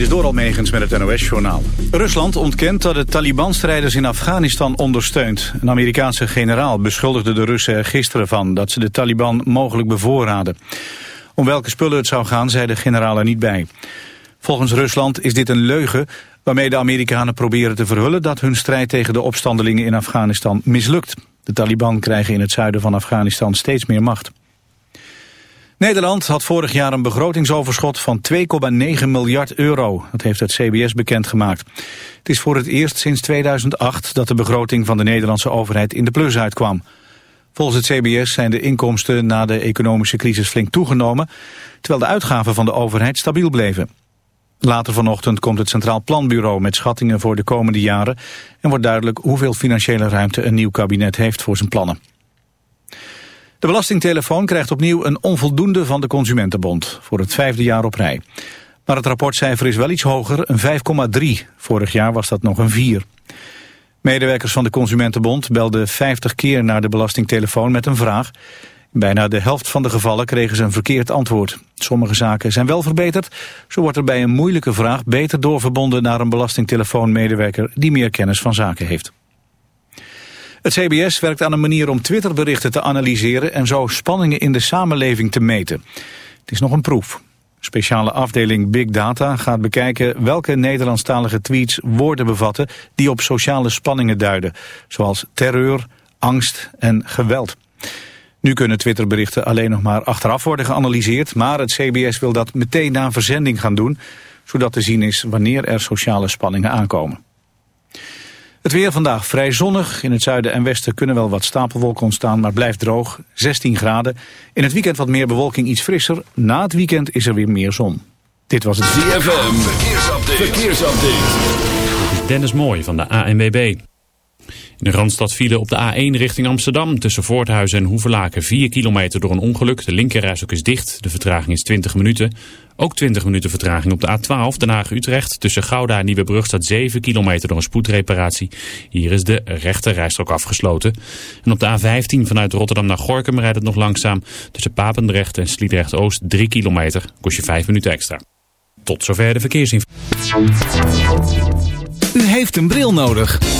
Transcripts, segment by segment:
Dit is door Almegens met het NOS-journaal. Rusland ontkent dat het Taliban-strijders in Afghanistan ondersteunt. Een Amerikaanse generaal beschuldigde de Russen er gisteren van... dat ze de Taliban mogelijk bevoorraden. Om welke spullen het zou gaan, zei de generaal er niet bij. Volgens Rusland is dit een leugen waarmee de Amerikanen proberen te verhullen... dat hun strijd tegen de opstandelingen in Afghanistan mislukt. De Taliban krijgen in het zuiden van Afghanistan steeds meer macht. Nederland had vorig jaar een begrotingsoverschot van 2,9 miljard euro. Dat heeft het CBS bekendgemaakt. Het is voor het eerst sinds 2008 dat de begroting van de Nederlandse overheid in de plus uitkwam. Volgens het CBS zijn de inkomsten na de economische crisis flink toegenomen, terwijl de uitgaven van de overheid stabiel bleven. Later vanochtend komt het Centraal Planbureau met schattingen voor de komende jaren en wordt duidelijk hoeveel financiële ruimte een nieuw kabinet heeft voor zijn plannen. De belastingtelefoon krijgt opnieuw een onvoldoende van de Consumentenbond voor het vijfde jaar op rij. Maar het rapportcijfer is wel iets hoger, een 5,3. Vorig jaar was dat nog een 4. Medewerkers van de Consumentenbond belden 50 keer naar de belastingtelefoon met een vraag. Bijna de helft van de gevallen kregen ze een verkeerd antwoord. Sommige zaken zijn wel verbeterd. Zo wordt er bij een moeilijke vraag beter doorverbonden naar een belastingtelefoonmedewerker die meer kennis van zaken heeft. Het CBS werkt aan een manier om Twitterberichten te analyseren en zo spanningen in de samenleving te meten. Het is nog een proef. Speciale afdeling Big Data gaat bekijken welke Nederlandstalige tweets woorden bevatten die op sociale spanningen duiden, zoals terreur, angst en geweld. Nu kunnen Twitterberichten alleen nog maar achteraf worden geanalyseerd, maar het CBS wil dat meteen na verzending gaan doen, zodat te zien is wanneer er sociale spanningen aankomen. Het weer vandaag vrij zonnig. In het zuiden en westen kunnen wel wat stapelwolken ontstaan, maar blijft droog. 16 graden. In het weekend wat meer bewolking, iets frisser. Na het weekend is er weer meer zon. Dit was het ZFM. Verkeersupdate. Verkeersupdate. Dennis Mooi van de ANWB. De Randstad vielen op de A1 richting Amsterdam tussen Voorthuizen en Hoevelaken 4 kilometer door een ongeluk. De linkerrijstok is dicht, de vertraging is 20 minuten. Ook 20 minuten vertraging op de A12 Den Haag-Utrecht. Tussen Gouda en Nieuwebrug staat 7 kilometer door een spoedreparatie. Hier is de rechterrijstrook afgesloten. En op de A15 vanuit Rotterdam naar Gorkum rijdt het nog langzaam. Tussen Papendrecht en Sliedrecht-Oost 3 kilometer. Kost je 5 minuten extra. Tot zover de verkeersinformatie. U heeft een bril nodig.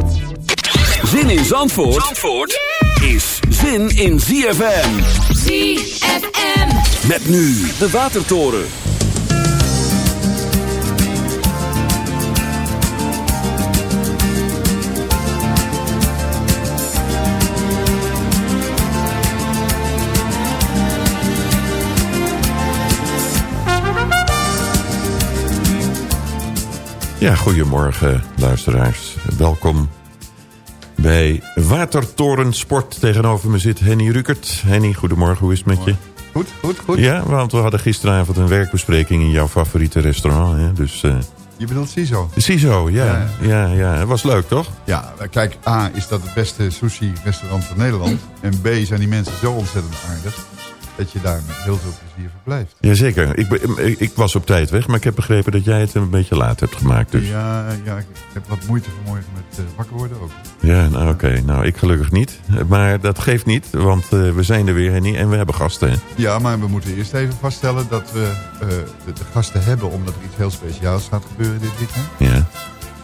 Zin in Zandvoort, Zandvoort is zin in ZFM. ZFM. Met nu de Watertoren. Ja, goedemorgen luisteraars. Welkom bij Watertoren Sport. Tegenover me zit Henny Rukert. Henny, goedemorgen, hoe is het met je? Goed, goed, goed. Ja, want we hadden gisteravond een werkbespreking in jouw favoriete restaurant. Hè? Dus, uh... Je bedoelt CISO? CISO, ja. ja. Ja, ja. Het was leuk, toch? Ja, kijk, A, is dat het beste sushi-restaurant van Nederland. En B, zijn die mensen zo ontzettend aardig. Dat je daar met heel veel plezier verblijft. Jazeker. Ik, ik was op tijd weg, maar ik heb begrepen dat jij het een beetje laat hebt gemaakt. Dus. Ja, ja, ik heb wat moeite vanmorgen met eh, wakker worden ook. Ja, nou oké. Nou, ik gelukkig niet. Maar dat geeft niet, want eh, we zijn er weer, Henny, en we hebben gasten. hè? Ja, maar we moeten eerst even vaststellen dat we eh, de, de gasten hebben... omdat er iets heel speciaals gaat gebeuren dit weekend. Ja.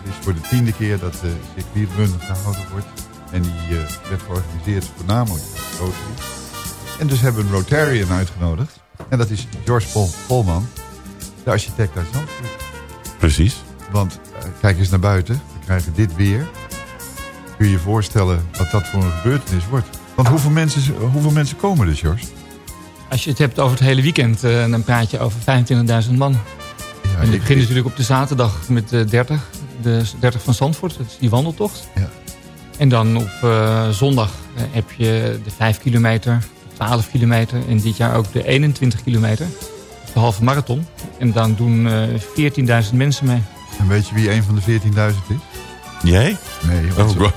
Het is voor de tiende keer dat de circuitrun gehouden wordt. En die werd georganiseerd voornamelijk door Rotary. En dus hebben we een Rotarian uitgenodigd. En dat is George Paul Polman, de architect uit Zandvoort. Precies. Want eh, kijk eens naar buiten, we krijgen dit weer. Kun je je voorstellen wat dat voor een gebeurtenis wordt? Want hoeveel mensen, hoeveel mensen komen er, George? Als je het hebt over het hele weekend, eh, dan praat je over 25.000 man. Ja, en het ik- begint natuurlijk op de zaterdag met eh, 30. De 30 van Zandvoort, dat is die wandeltocht. Ja. En dan op eh, zondag heb je de 5 kilometer, de 12 kilometer en dit jaar ook de 21 kilometer. De halve marathon. En dan doen eh 14.000 mensen mee. En weet je wie een van de 14.000 is? Jij? Nee, Oh, onze, God.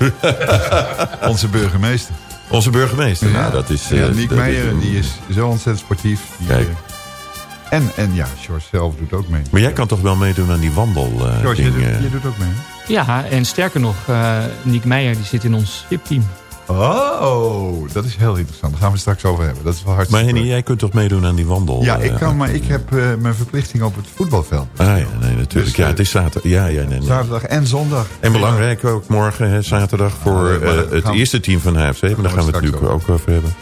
onze burgemeester. Onze burgemeester. Nou, dat is... ja, eh, Niek Meijer, die is zo ontzettend sportief. Die, Kijk. eh, en, en ja, George zelf doet ook mee. Maar jij kan toch wel meedoen aan die wandel eh, George, ding, doet, eh? jij doet ook mee, hè? Ja, en sterker nog, eh Niek Meijer die zit in ons VIP-team. Oh, dat is heel interessant. Daar gaan we het straks over hebben. Dat is wel Maar hartstikke Henny, leuk. jij kunt toch meedoen aan die wandel? Ja, ik eh, kan, maar ik heb eh, mijn verplichting op het voetbalveld. Ah ja, nee, natuurlijk. Dus, ja, eh, het is zaterdag. Ja, ja, nee, nee. Zaterdag en zondag. En belangrijk ook morgen, hè, zaterdag, voor maar eh, dat het eerste team van HFC. Maar daar gaan we het natuurlijk ook over hebben.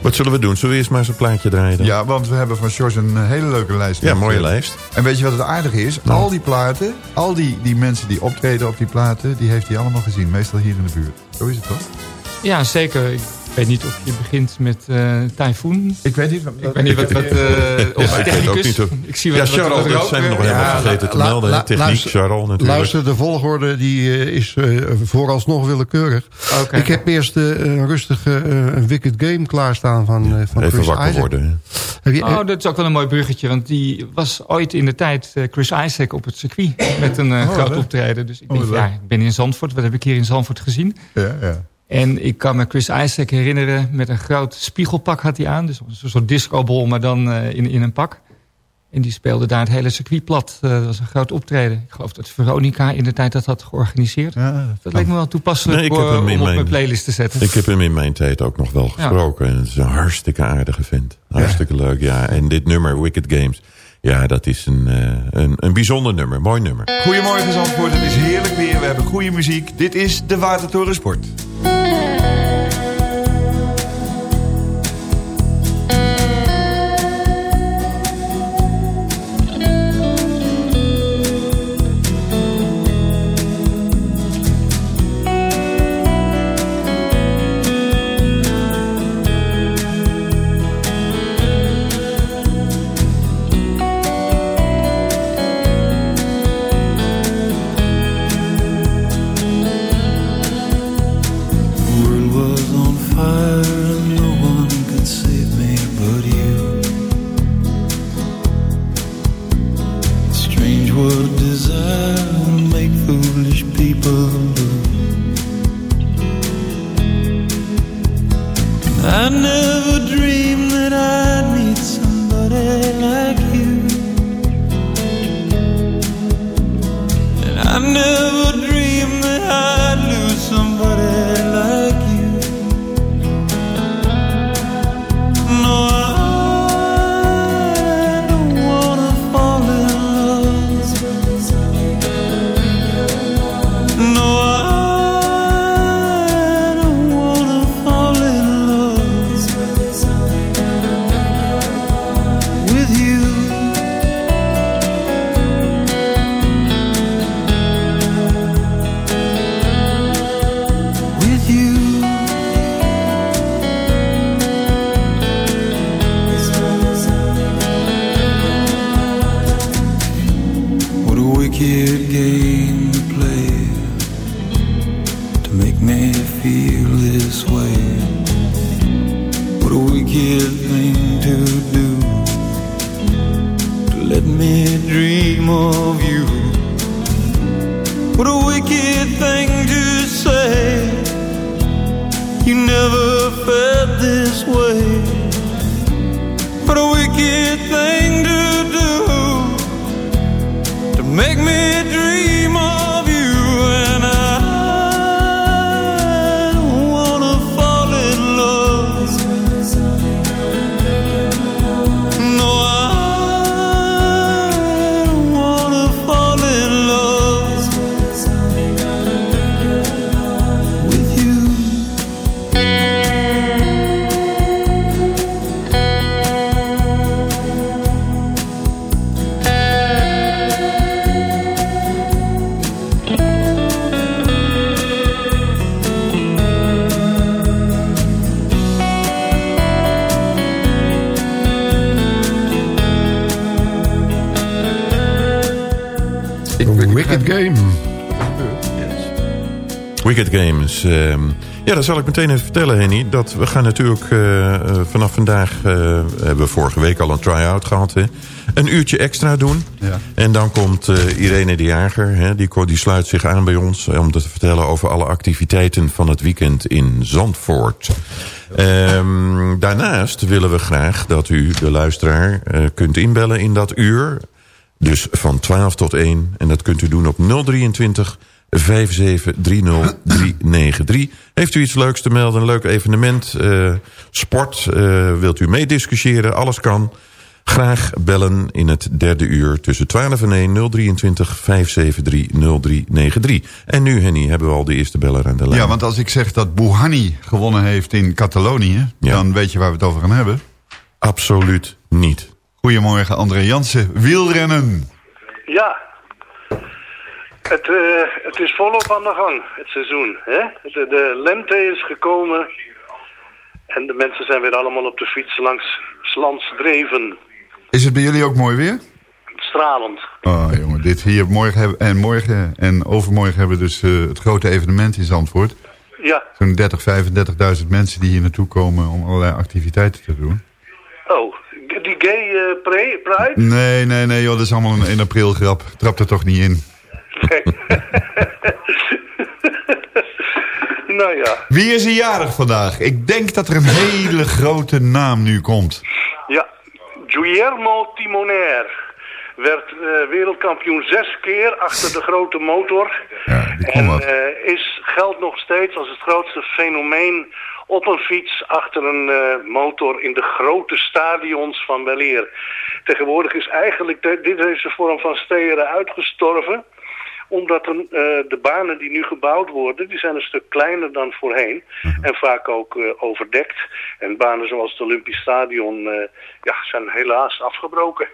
Wat zullen we doen? Zullen we eerst maar eens een plaatje draaien dan? Ja, want we hebben van George een eh, hele leuke lijst. Ja, mooie eh, lijst. En weet je wat het aardige is? Nou. Al die platen, al die, die mensen die optreden op die platen... die heeft hij allemaal gezien. Meestal hier in de buurt. Zo is het toch? Ja, zeker. Ik weet niet of je begint met eh Typhoon. Ik weet niet... Ik weet niet wat... wat eh ik weet technicus. ook niet Ik zie Ja, wat, wat, Charles, wat dat zijn we nog helemaal Ja, vergeten te melden. la- Techniek, luister- Charles natuurlijk. Luister, de volgorde die eh, is eh, vooralsnog willekeurig. Oké. Ik heb eerst eh, een rustige eh, een Wicked Game klaarstaan van, eh, van Even Chris wakker Isaac. worden. Heb je, Oh, dat is ook wel een mooi bruggetje. Want die was ooit in de tijd eh, Chris Isaac op het circuit. Met een eh, groot optreden. Dus ik Oh, denk, ja, ik ben in Zandvoort. Wat heb ik hier in Zandvoort gezien? Ja, ja. En ik kan me Chris Isaac herinneren met een groot spiegelpak had hij aan. Dus een soort discobol, maar dan eh, in, in een pak. En die speelde daar het hele circuit plat. Eh, dat was een groot optreden. Ik geloof dat Veronica in de tijd dat had georganiseerd. ja Dat leek me wel toepasselijk Nee, voor- om op mijn- mijn playlist te zetten. Ik heb hem in mijn tijd ook nog wel gesproken. En het is een hartstikke aardige vent. Hartstikke leuk, ja. En dit nummer, Wicked Games... Ja, dat is een, eh, een, een bijzonder nummer. Mooi nummer. Goedemorgen Zandvoort, het is heerlijk weer. We hebben goede muziek. Dit is de Watertoren Sport. Games. ehm, ja, dat zal ik meteen even vertellen, Henny. Dat we gaan natuurlijk eh, eh, vanaf vandaag... eh, hebben we vorige week al een try-out gehad. Hè, een uurtje extra doen. Ja. En dan komt Irene de Jager. Hè, die, die sluit zich aan bij ons... om te vertellen over alle activiteiten van het weekend in Zandvoort. Ehm, daarnaast willen we graag dat u, de luisteraar... kunt inbellen in dat uur. Dus van 12 tot 1. En dat kunt u doen op 023 5730393. Heeft u iets leuks te melden, een leuk evenement, eh, sport, eh, wilt u meediscussiëren, alles kan. Graag bellen in het derde uur tussen 12 en 1 023 573 0393. En nu, Henny, hebben we al de eerste beller aan de lijn. Ja, want als ik zeg dat Bouhanni gewonnen heeft in Catalonië... Ja. dan weet je waar we het over gaan hebben. Absoluut niet. Goedemorgen, André Jansen. Wielrennen. Ja. Het, eh, het is volop aan de gang, het seizoen. Hè? De, de lente is gekomen. En de mensen zijn weer allemaal op de fiets langs Slans Dreven. Is het bij jullie ook mooi weer? Stralend. Oh, jongen, dit hier morgen hebben, en morgen en overmorgen hebben we dus eh, het grote evenement in Zandvoort. Ja. Zo'n 30, 35.000 mensen die hier naartoe komen om allerlei activiteiten te doen. Oh, die gay pre- pride? Nee, nee, nee, joh, dat is allemaal een 1 april grap. Trap er toch niet in. Nou ja. Wie is er jarig vandaag? Ik denk dat er een hele grote naam nu komt. Ja, Guillermo Timoner werd eh, wereldkampioen zes keer achter de grote motor. en eh, is, geldt nog steeds als het grootste fenomeen op een fiets achter een eh, motor in de grote stadions van weleer. Tegenwoordig is eigenlijk de, dit deze vorm van steren uitgestorven omdat een, eh, de banen die nu gebouwd worden, die zijn een stuk kleiner dan voorheen. En vaak ook eh, overdekt. En banen zoals het Olympisch Stadion eh, ja, zijn helaas afgebroken.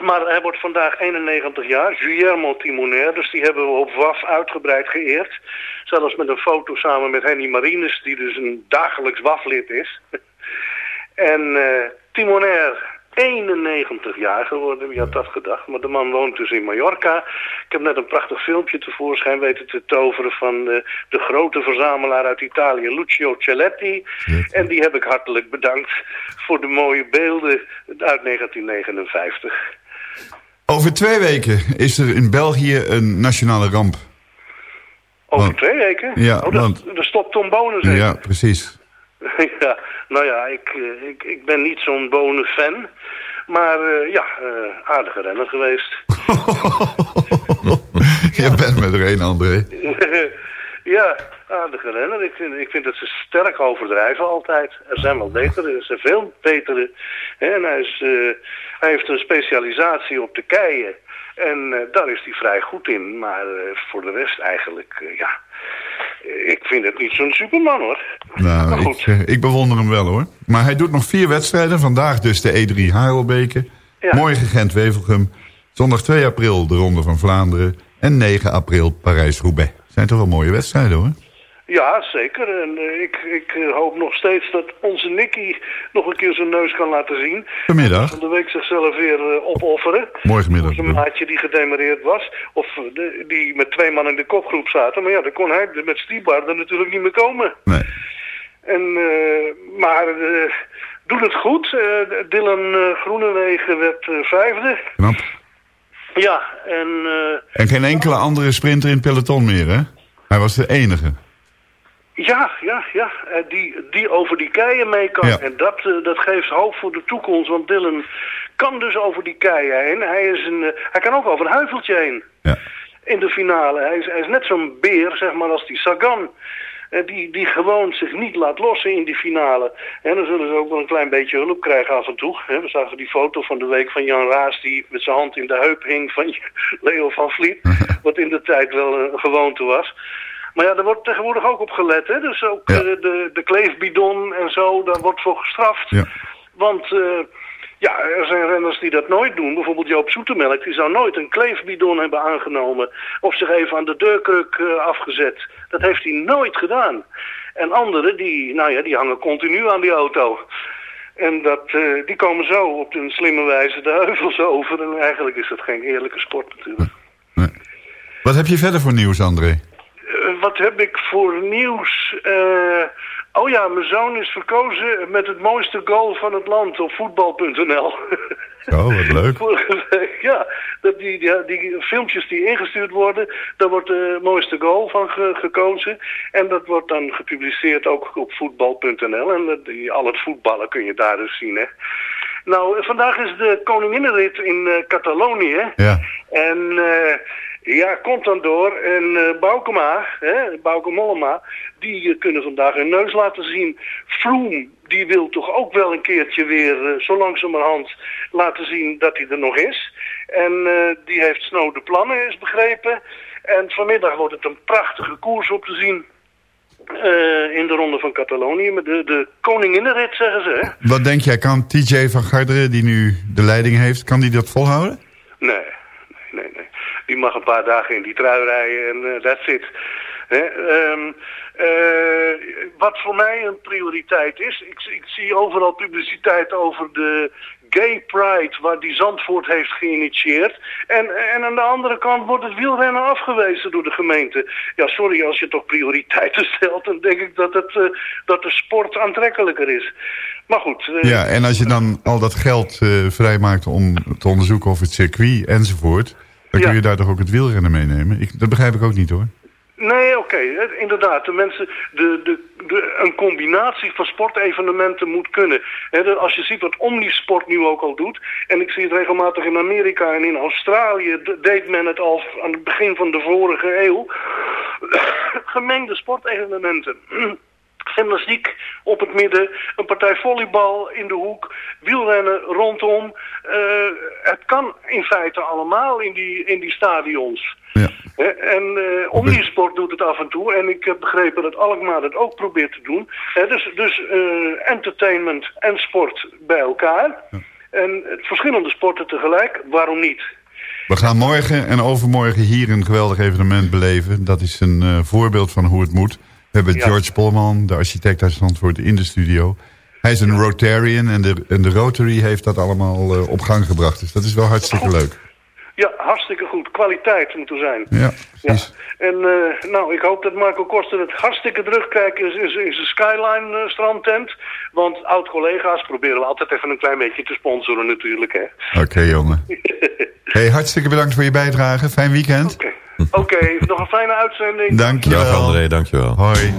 Maar hij wordt vandaag 91 jaar, Guillermo Timoner, dus die hebben we op WAF uitgebreid geëerd. Zelfs met een foto samen met Henny Marines, die dus een dagelijks WAF-lid is. en eh Timoner, 91 jaar geworden, wie had dat gedacht? Maar de man woont dus in Mallorca. Ik heb net een prachtig filmpje tevoorschijn weten te toveren van eh, de grote verzamelaar uit Italië, Lucio Celletti. En die heb ik hartelijk bedankt voor de mooie beelden uit 1959. Over twee weken is er in België een nationale ramp. Over Want- twee weken? Ja, oh, dat, want- dat stopt Tom Bonen zeker? Ja, precies. ja, nou ja, ik, eh, ik, ik ben niet zo'n Bonen-fan. Maar eh, ja, eh, aardige renner geweest. Je bent met er een, André. ja, aardige renner. Ik vind, ik vind dat ze sterk overdrijven altijd. Er zijn wel betere, er zijn veel betere. En hij, is, hij heeft een specialisatie op de keien. En daar is hij vrij goed in. Maar voor de rest eigenlijk, ja... Ik vind het niet zo'n superman hoor. Maar Nou, goed. ik, eh, ik bewonder hem wel hoor. Maar hij doet nog vier wedstrijden. Vandaag dus de E3 Harelbeke. Ja. Morgen Gent-Wevelgem. Zondag 2 april de Ronde van Vlaanderen. En 9 april Parijs-Roubaix. Zijn toch wel mooie wedstrijden hoor. Ja, zeker. En eh, ik, ik eh, hoop nog steeds dat onze Nicky nog een keer zijn neus kan laten zien. Vanmiddag. Van de week zichzelf weer eh, opofferen. Morgenmiddag. Zijn maatje die gedemareerd was. Of de, die met twee man in de kopgroep zaten. Maar ja, dan kon hij met Stibar er natuurlijk niet meer komen. Nee. En, maar doet het goed. Dylan Groenewegen werd vijfde. Knap. Ja, en... En geen enkele andere sprinter in het peloton meer hè? Hij was de enige. Ja, ja, ja. Eh, Die, die over die keien mee kan. Ja. En dat, eh, dat geeft hoop voor de toekomst. Want Dylan kan dus over die keien heen. Hij, is een, eh, hij kan ook over een huiveltje heen. Ja. In de finale. Hij is, hij is net zo'n beer, zeg maar, als die Sagan. Die, die gewoon zich niet laat lossen in die finale. En dan zullen ze ook wel een klein beetje hulp krijgen af en toe. We zagen die foto van de week van Jan Raas... die met zijn hand in de heup hing van Leo van Vliet. wat in de tijd wel een gewoonte was. Maar ja, daar wordt tegenwoordig ook op gelet. Hè? Dus ook Ja. eh, de, de kleefbidon en zo, daar wordt voor gestraft. Ja. Want eh, ja, er zijn renners die dat nooit doen. Bijvoorbeeld Joop Zoetemelk, die zou nooit een kleefbidon hebben aangenomen. Of zich even aan de deurkruk eh, afgezet. Dat heeft hij nooit gedaan. En anderen, die, nou ja, die hangen continu aan die auto. En dat, die komen zo op een slimme wijze de heuvels over. En eigenlijk is dat geen eerlijke sport natuurlijk. Nee. Wat heb je verder voor nieuws, André? Eh, wat heb ik voor nieuws? Eh, oh ja, mijn zoon is verkozen met het mooiste goal van het land op voetbal.nl. Oh, wat leuk. Ja, dat die, die, die filmpjes die ingestuurd worden, daar wordt de mooiste goal van ge- gekozen. En dat wordt dan gepubliceerd ook op voetbal.nl. En die, al het voetballen kun je daar dus zien, hè. Nou, vandaag is de koninginnenrit in eh, Catalonië. Ja. En ja, komt dan door. En eh Boukema, hè, Bauke Mollema, die eh, kunnen vandaag hun neus laten zien. Froome, die wil toch ook wel een keertje weer eh, zo langzamerhand laten zien dat hij er nog is. En die heeft Snow de plannen, is begrepen. En vanmiddag wordt het een prachtige koers op te zien. in de ronde van Catalonië. Met de, de koninginnenrit, zeggen ze. Hè? Wat denk jij, kan TJ van Garderen, die nu de leiding heeft, kan die dat volhouden? Nee, nee, nee, nee. Die mag een paar dagen in die trui rijden en eh, that's it. Hè, ehm, eh, wat voor mij een prioriteit is, ik, ik zie overal publiciteit over de Gay Pride, waar die Zandvoort heeft geïnitieerd. En, en aan de andere kant wordt het wielrennen afgewezen door de gemeente. Ja, sorry, als je toch prioriteiten stelt, dan denk ik dat, het, eh, dat de sport aantrekkelijker is. Maar goed. eh, Ja, en als je dan al dat geld eh, vrijmaakt om te onderzoeken of het circuit enzovoort... dan kun je daar toch ook het wielrennen meenemen? Ik, dat begrijp ik ook niet hoor. Nee, oké, inderdaad. De mensen, de, de, de, een combinatie van sportevenementen moet kunnen. De- als je ziet wat Omnisport nu ook al doet, en ik zie het regelmatig in Amerika en in Australië, de- deed men het al aan het begin van de vorige eeuw. Gemengde sportevenementen. Gymnastiek op het midden, een partij volleybal in de hoek, wielrennen rondom. Eh, het kan in feite allemaal in die, in die stadions. Hè, En eh Omnisport doet het af en toe. En ik heb begrepen dat Alkmaar het ook probeert te doen. Dus dus eh, entertainment en sport bij elkaar. En verschillende sporten tegelijk, waarom niet? We gaan morgen en overmorgen hier een geweldig evenement beleven. Dat is een voorbeeld van hoe het moet. We hebben Ja. George Polman, de architect uit Zandvoort, in de studio. Hij is een Rotarian en de, en de Rotary heeft dat allemaal eh, op gang gebracht. Dus dat is wel hartstikke leuk. Ja, hartstikke goed. Kwaliteit moet er zijn. Ja, Ja. En eh, nou, ik hoop dat Marco Koster het hartstikke druk kijkt in, in, in zijn Skyline eh, strandtent. Want oud-collega's proberen we altijd even een klein beetje te sponsoren natuurlijk, hè. Oké, jongen. Hey, hartstikke bedankt voor je bijdrage. Fijn weekend. Oké, nog een fijne uitzending. Dankjewel. Dag André, dankjewel. Hoi.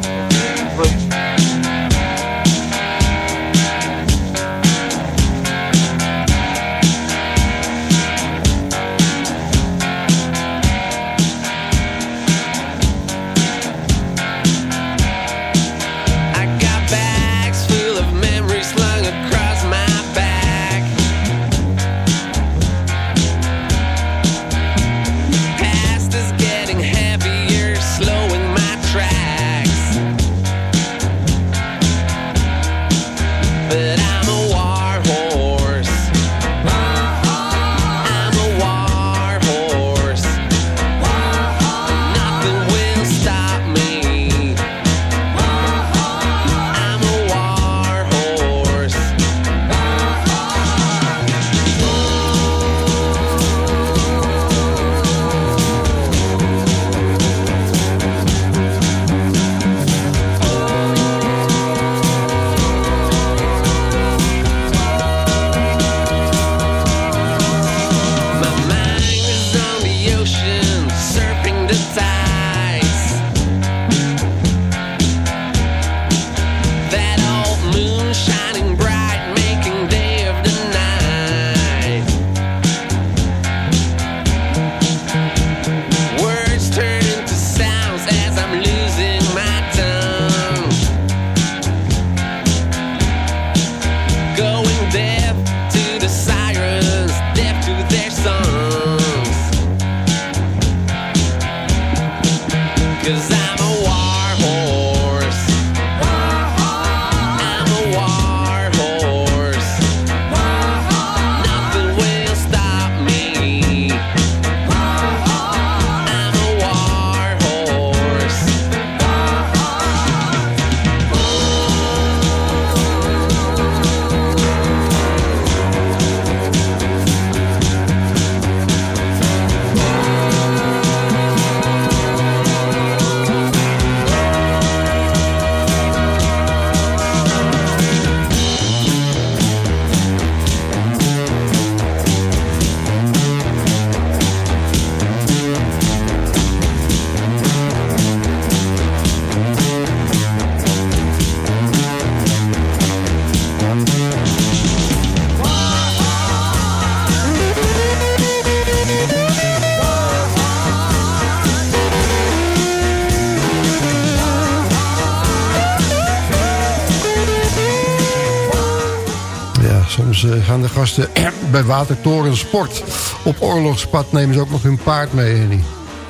Gasten bij Watertoren Sport. Op oorlogspad nemen ze ook nog hun paard mee, Henny.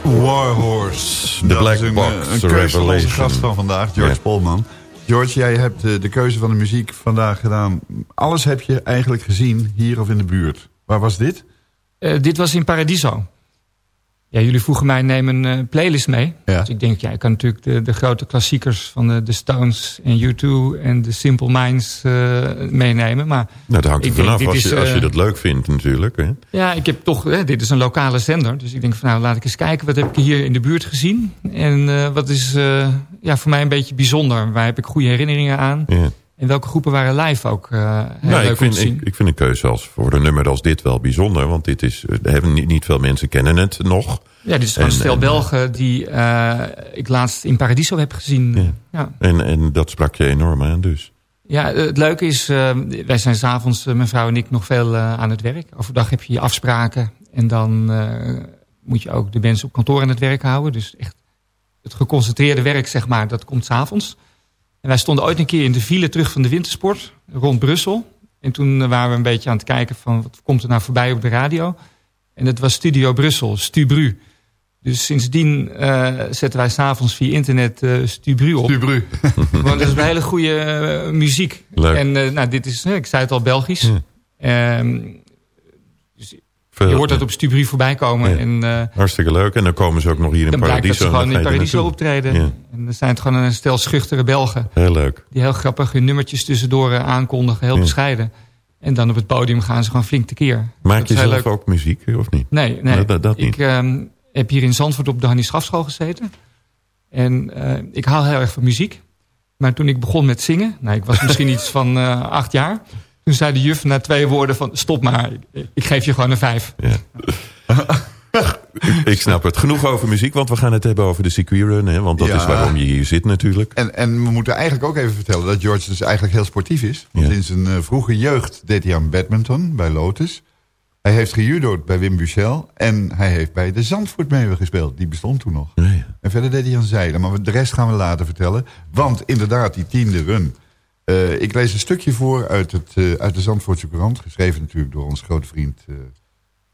Warhorse. The Dat Black een, Box een keuze van onze gast van vandaag, George Ja. Polman. George, jij hebt eh, de keuze van de muziek vandaag gedaan. Alles heb je eigenlijk gezien, hier of in de buurt. Waar was dit? Eh, dit was in Paradiso. Ja, jullie vroegen mij neem een eh, playlist mee. Ja. Dus ik denk, ja, ik kan natuurlijk de, de grote klassiekers van de, de Stones en U2 en de Simple Minds eh, meenemen. Maar Nou, dat hangt er vanaf als je, als je eh, dat leuk vindt natuurlijk. Hè? Ja, ik heb toch, hè, dit is een lokale zender. Dus ik denk van nou, laat ik eens kijken. Wat heb ik hier in de buurt gezien? En wat is ja, voor mij een beetje bijzonder? Waar heb ik goede herinneringen aan? Ja. En welke groepen waren live ook eh heel Nou, leuk ik, vind, om te zien? ik, ik vind een keuze als voor een nummer als dit wel bijzonder. Want dit is, eh, hebben niet, niet veel mensen kennen het nog. ja, dit is En- stel en, Belgen die eh, ik laatst in Paradiso heb gezien. Ja. Ja. En, en dat sprak je enorm aan dus. Ja, het leuke is, wij zijn s'avonds, mijn vrouw en ik, nog veel aan het werk. Overdag heb je je afspraken en dan moet je ook de mensen op kantoor aan het werk houden. Dus echt het geconcentreerde werk, zeg maar, dat komt s'avonds. En wij stonden ooit een keer in de file terug van de wintersport rond Brussel. En toen waren we een beetje aan het kijken van wat komt er nou voorbij op de radio. En dat was Studio Brussel, Stubru. Dus sindsdien uh, zetten wij s'avonds via internet uh, Stubru op. Stubru. Want dat is een hele goede uh, muziek. Leuk. En uh, nou, dit is, ik zei het al, Belgisch. Ja. Um, dus Veel, je hoort dat op Stubru voorbij komen. Ja. En, uh, Hartstikke leuk. En dan komen ze ook nog hier in dan Paradiso. blijkt dat ze gewoon in dan Paradiso optreden. Ja. En dan zijn het gewoon een stel schuchtere Belgen. Heel leuk. Die heel grappig hun nummertjes tussendoor uh, aankondigen. Heel Ja. bescheiden. En dan op het podium gaan ze gewoon flink tekeer. Maak Dat je zelf leuk. ook muziek, of niet? Nee, nee. Nee, dat- dat niet. ik um, heb hier in Zandvoort op de Hannie Schafschool gezeten. En uh, ik hou heel erg van muziek. Maar toen ik begon met zingen, nou, ik was misschien iets van acht jaar. Toen zei de juf na twee woorden van stop maar, ik, ik geef je gewoon een vijf. Ja. ik snap het. Genoeg over muziek, want we gaan het hebben over de circuitrun. Hè, want dat Ja. is waarom je hier zit natuurlijk. En, en we moeten eigenlijk ook even vertellen dat George dus eigenlijk heel sportief is. Want Ja. in zijn uh, vroege jeugd deed hij aan badminton bij Lotus. Hij heeft gejudo'd bij Wim Buchel. En hij heeft bij de Zandvoort mee gespeeld. Die bestond toen nog. Ja, ja. En verder deed hij aan zeilen. Maar de rest gaan we later vertellen. Want inderdaad, die tiende run. Uh, ik lees een stukje voor uit, het, uh, uit de Zandvoortse Courant. Geschreven natuurlijk door ons grote vriend... Uh,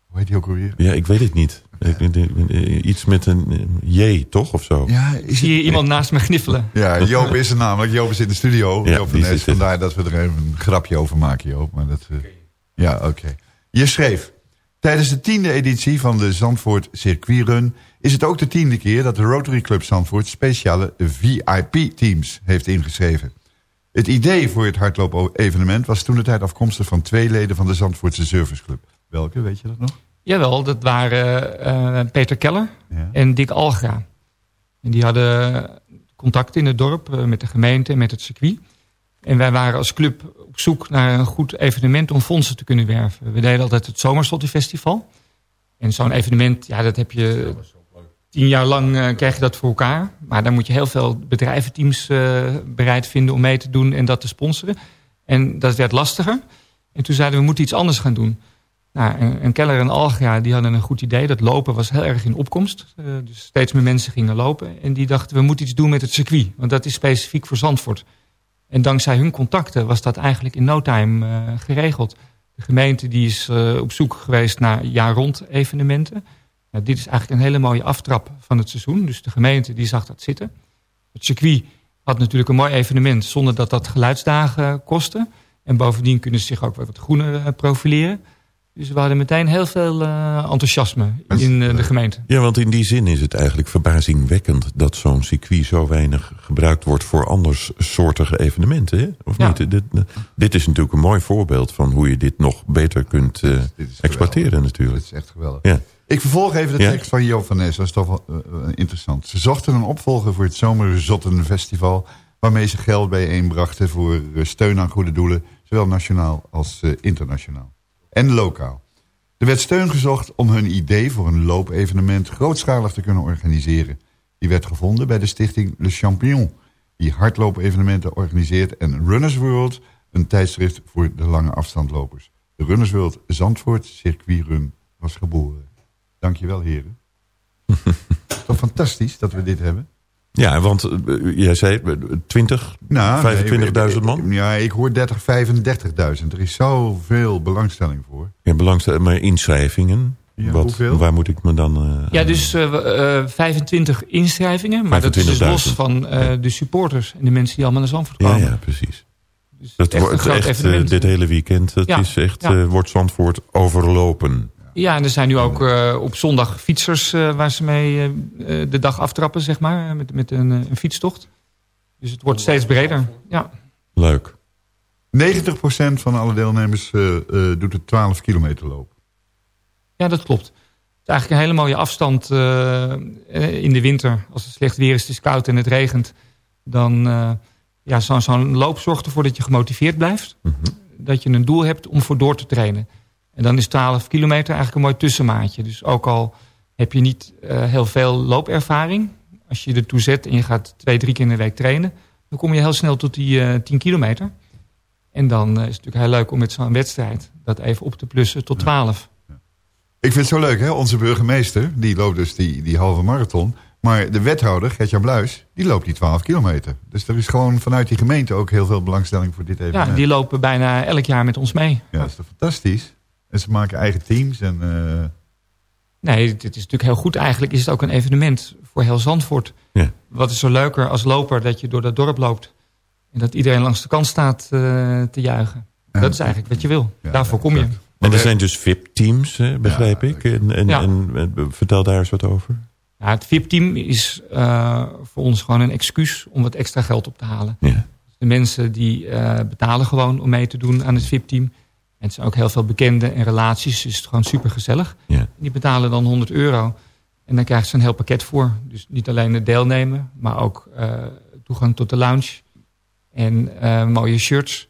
hoe heet hij ook alweer? Ja, ik weet het niet. Ik- ik- Iets met een eh, J, toch? Of zo? Ja, Ik zie hier iemand naast me gniffelen. Ja, Joop is er namelijk. Joop is in de studio. Ja, Joop van die Nes. zit. Vandaar dat we er even een grapje over maken, Joop. Maar dat, uh, Ja, oké. Okay. Je schreef... Tijdens de tiende editie van de Zandvoort Circuitrun... is het ook de tiende keer dat de Rotary Club Zandvoort... speciale VIP-teams heeft ingeschreven. Het idee voor het hardloop-evenement was toen de tijd afkomstig... van twee leden van de Zandvoortse Serviceclub. Welke, weet je dat nog? Jawel, dat waren uh, Peter Keller Ja. en Dick Algra. En die hadden contact in het dorp uh, met de gemeente en met het circuit. En wij waren als club op zoek naar een goed evenement om fondsen te kunnen werven. We deden altijd het Zomerslotty-festival. En zo'n evenement, ja, dat heb je tien jaar lang uh, krijg je dat voor elkaar. Maar daar moet je heel veel bedrijventeams uh, bereid vinden om mee te doen en dat te sponsoren. En dat werd lastiger. En toen zeiden we, we moeten iets anders gaan doen. Nou, en, Keller en Algra die hadden een goed idee. Dat lopen was heel erg in opkomst. Uh, dus steeds meer mensen gingen lopen. En die dachten, we moeten iets doen met het circuit. Want dat is specifiek voor Zandvoort. En dankzij hun contacten was dat eigenlijk in no time geregeld. De gemeente die is op zoek geweest naar jaar-rond evenementen. Nou, dit is eigenlijk een hele mooie aftrap van het seizoen. Dus de gemeente die zag dat zitten. Het circuit had natuurlijk een mooi evenement... zonder dat dat geluidsdagen kostte. En bovendien kunnen ze zich ook wat groener uh, profileren. Dus we hadden meteen heel veel uh, enthousiasme in uh, de gemeente. Ja, want in die zin is het eigenlijk verbazingwekkend... dat zo'n circuit zo weinig gebruikt wordt voor andersoortige evenementen. Hè? Of Ja. niet? Dit, dit is natuurlijk een mooi voorbeeld van hoe je dit nog beter kunt uh, Dit is exploiteren natuurlijk. Dit is echt geweldig. Ja. Ik vervolg even de Ja? tekst van Joop van Nes. Dat is toch wel uh, interessant. Ze zochten een opvolger voor het Zomerzottenfestival... waarmee ze geld bijeenbrachten voor uh, steun aan goede doelen... zowel nationaal als uh, internationaal. En lokaal. Er werd steun gezocht om hun idee voor een loopevenement... grootschalig te kunnen organiseren. Die werd gevonden bij de stichting Le Champion... die hardloopevenementen organiseert... en Runners World, een tijdschrift voor de lange afstandlopers. De Runners World Zandvoort Circuitrun was geboren. Dankjewel, heren. Toch fantastisch dat we dit hebben. Ja, want uh, jij zei 20, nou, 25.000 man? Ja, ik hoor 30, 35.000. Er is zoveel belangstelling voor. Ja, belangstelling, maar inschrijvingen? Ja, Wat, hoeveel? Waar moet ik me dan... Uh, ja, dus uh, 25 inschrijvingen. Maar 25 dat is dus los van de supporters en de mensen die allemaal naar Zandvoort komen. Ja, ja precies. Dus dat wordt echt, echt dit hele weekend, het ja, is echt, ja. wordt Zandvoort overlopen. Ja, en er zijn nu ook uh, op zondag fietsers uh, waar ze mee uh, de dag aftrappen, zeg maar. Met, met een, een, fietstocht. Dus het wordt steeds breder. Ja. Leuk. 90% van alle deelnemers doet het 12 kilometer lopen. Ja, dat klopt. Het is eigenlijk een hele mooie afstand in de winter. Als het slecht weer is, het is koud en het regent. Dan ja, zo'n zo loop zorgt ervoor dat je gemotiveerd blijft. Mm -hmm. Dat je een doel hebt om voor door te trainen. En dan is 12 kilometer eigenlijk een mooi tussenmaatje. Dus ook al heb je niet uh, heel veel loopervaring. Als je ertoe zet en je gaat twee, drie keer in de week trainen. Dan kom je heel snel tot die uh, 10 kilometer. En dan uh, is het natuurlijk heel leuk om met zo'n wedstrijd dat even op te plussen tot 12. Ja. Ik vind het zo leuk, hè? onze burgemeester, die loopt dus die, die halve marathon. Maar de wethouder, Gertjan Bluis, die loopt die 12 kilometer. Dus er is gewoon vanuit die gemeente ook heel veel belangstelling voor dit evenement. Ja, die lopen bijna elk jaar met ons mee. Ja, dat is toch fantastisch. En ze maken eigen teams. En, uh... Nee, dit is natuurlijk heel goed. Eigenlijk is het ook een evenement voor heel Zandvoort. Ja. Wat is zo leuker als loper dat je door dat dorp loopt. En dat iedereen langs de kant staat uh, te juichen. Ja. Dat is eigenlijk wat je wil. Ja, Daarvoor kom je. En er zijn dus VIP-teams, begrijp ik. En, en, en, vertel daar eens wat over. Ja, het VIP-team is uh, voor ons gewoon een excuus om wat extra geld op te halen. Ja. De mensen die betalen gewoon om mee te doen aan het VIP-team. En het zijn ook heel veel bekenden en relaties. Dus het is gewoon super gezellig. Ja. Die betalen dan 100 euro. En dan krijgen ze een heel pakket voor. Dus niet alleen het deelnemen, maar ook uh, toegang tot de lounge. En uh, mooie shirts.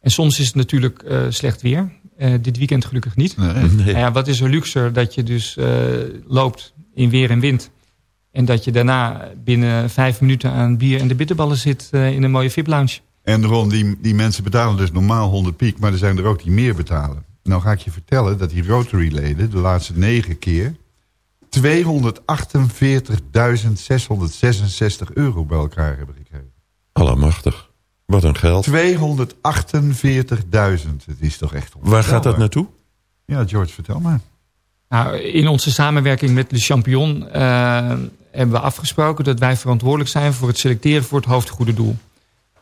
En soms is het natuurlijk uh, slecht weer. dit weekend gelukkig niet. Nee. Nee. Ja, wat is er luxer dat je dus loopt in weer en wind. En dat je daarna binnen vijf minuten aan bier en de bitterballen zit in een mooie VIP-lounge. En Ron, die, die mensen betalen dus normaal 100 piek, maar er zijn er ook die meer betalen. Nou ga ik je vertellen dat die Rotary-leden de laatste negen keer 248.666 euro bij elkaar hebben gekregen. Allemachtig. Wat een geld. 248.000. Het is toch echt Waar gaat dat naartoe? Ja, George, vertel maar. Nou, in onze samenwerking met Le Champion uh, hebben we afgesproken dat wij verantwoordelijk zijn voor het selecteren voor het hoofdgoede doel.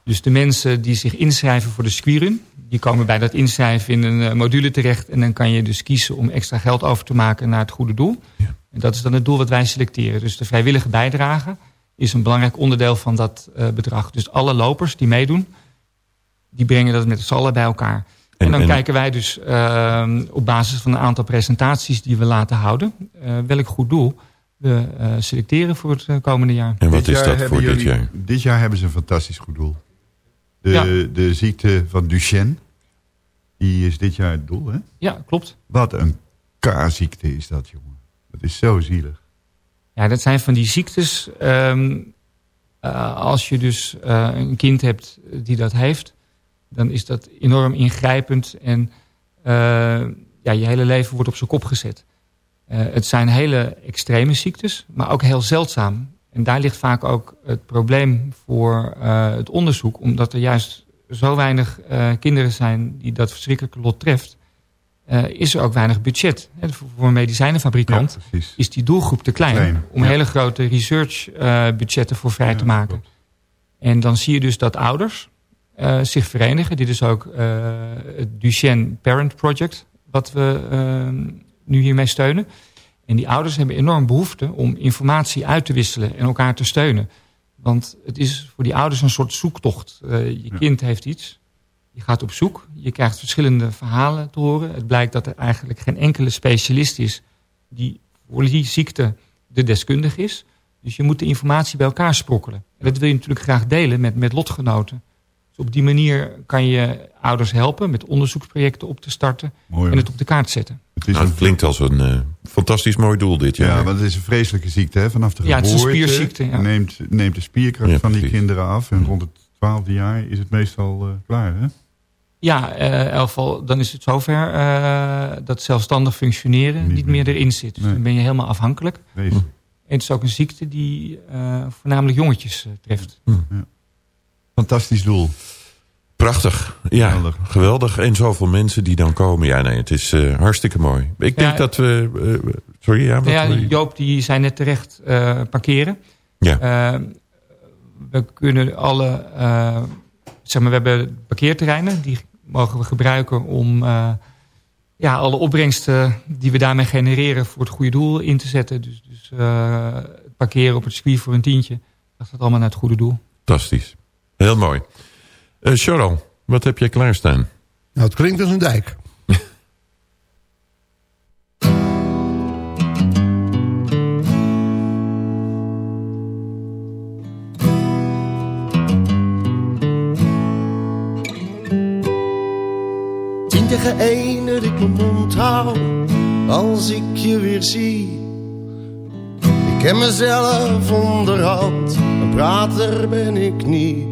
Dus de mensen die zich inschrijven voor de squirun, die komen bij dat inschrijven in een module terecht. En dan kan je dus kiezen om extra geld over te maken naar het goede doel. Ja. En dat is dan het doel wat wij selecteren. Dus de vrijwillige bijdrage is een belangrijk onderdeel van dat uh, bedrag. Dus alle lopers die meedoen, die brengen dat met z'n allen bij elkaar. En, en dan en... kijken wij dus uh, op basis van een aantal presentaties die we laten houden, uh, welk goed doel we selecteren voor het komende jaar. En wat dit is dat voor jullie, dit jaar? Dit jaar hebben ze een fantastisch goed doel. De, ja. de ziekte van Duchenne, die is dit jaar het doel, hè? Ja, klopt. Wat een K-ziekte is dat, jongen. Dat is zo zielig. Ja, dat zijn van die ziektes. Um, uh, als je dus uh, een kind hebt die dat heeft, dan is dat enorm ingrijpend. En uh, ja, je hele leven wordt op zijn kop gezet. het zijn hele extreme ziektes, maar ook heel zeldzaam. En daar ligt vaak ook het probleem voor uh, het onderzoek. Omdat er juist zo weinig uh, kinderen zijn die dat verschrikkelijke lot treft. Uh, is er ook weinig budget. He, voor een medicijnenfabrikant ja, is die doelgroep te klein. Om ja. hele grote research budgetten voor vrij Ja, te maken. klopt. En dan zie je dus dat ouders zich verenigen. Dit is ook het Duchenne Parent Project. Wat we nu hiermee steunen. En die ouders hebben enorm behoefte om informatie uit te wisselen en elkaar te steunen. Want het is voor die ouders een soort zoektocht. Uh, je ja. kind heeft iets, je gaat op zoek, je krijgt verschillende verhalen te horen. Het blijkt dat er eigenlijk geen enkele specialist is die voor die ziekte de deskundige is. Dus je moet de informatie bij elkaar sprokkelen. En dat wil je natuurlijk graag delen met, met lotgenoten. Dus op die manier kan je ouders helpen met onderzoeksprojecten op te starten Mooi, en het op de kaart zetten. Het, Nou, het klinkt als een uh, fantastisch mooi doel dit jaar. ja, want het is een vreselijke ziekte. Hè? Vanaf de Ja, het is een spierziekte, ja. neemt, neemt de spierkracht Ja, van die kinderen af. En rond het twaalfde jaar is het meestal uh, klaar. Hè? Ja, uh, in elk geval, dan is het zover uh, dat zelfstandig functioneren Niet niet, meer. meer erin zit. Dus Nee. dan ben je helemaal afhankelijk. Wezen. En het is ook een ziekte die uh, voornamelijk jongetjes uh, treft. Ja. Fantastisch doel. Prachtig, ja, geweldig. geweldig. En zoveel mensen die dan komen. Ja, nee, het is uh, hartstikke mooi. Ik denk dat we... sorry, ja, wat ja, Joop die zei net terecht parkeren. Ja. we kunnen alle... zeg maar, we hebben parkeerterreinen. Die mogen we gebruiken om ja, alle opbrengsten die we daarmee genereren voor het goede doel in te zetten. Dus, dus uh, parkeren op het circuit voor een tientje. Dat gaat allemaal naar het goede doel. Fantastisch. Heel mooi. Uh, Charles, wat heb jij klaarstaan? Nou, het klinkt als een dijk. tegen één dat ik mijn mond hou als ik je weer zie. Ik ken mezelf onderhand, een prater ben ik niet.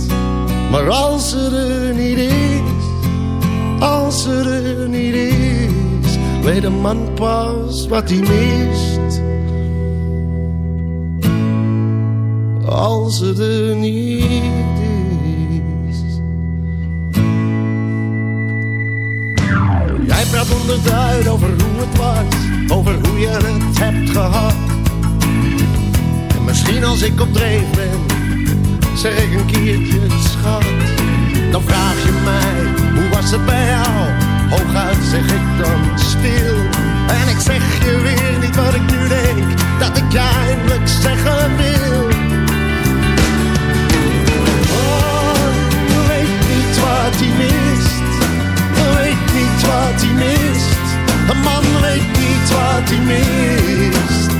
Maar als er er niet is, als er er niet is, weet een man pas wat hij mist. Als er er niet praat onderduid over hoe het was, over hoe je het hebt gehad. En misschien als ik op ben, zeg ik een keertje schat. Dan vraag je mij, hoe was het bij jou? Hooguit zeg ik dan stil. En ik zeg je weer niet wat ik nu denk, dat ik je eindelijk zeggen wil. Oh, weet niet wat hij mist niet wat hij mist. Een man weet niet wat hij mist.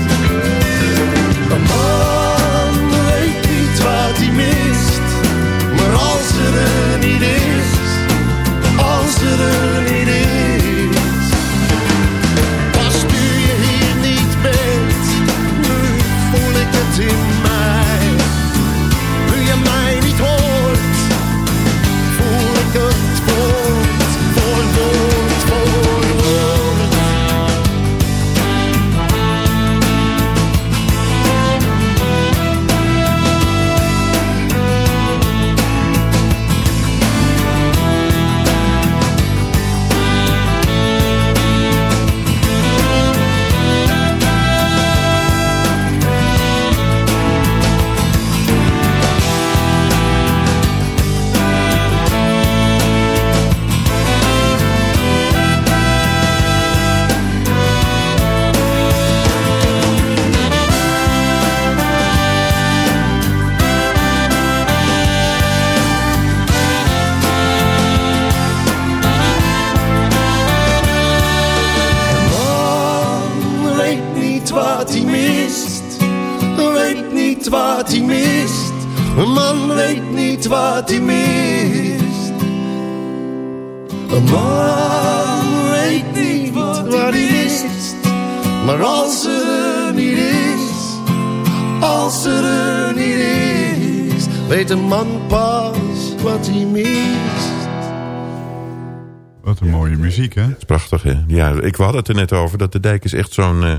Ik had het er net over dat de dijk is echt zo'n uh,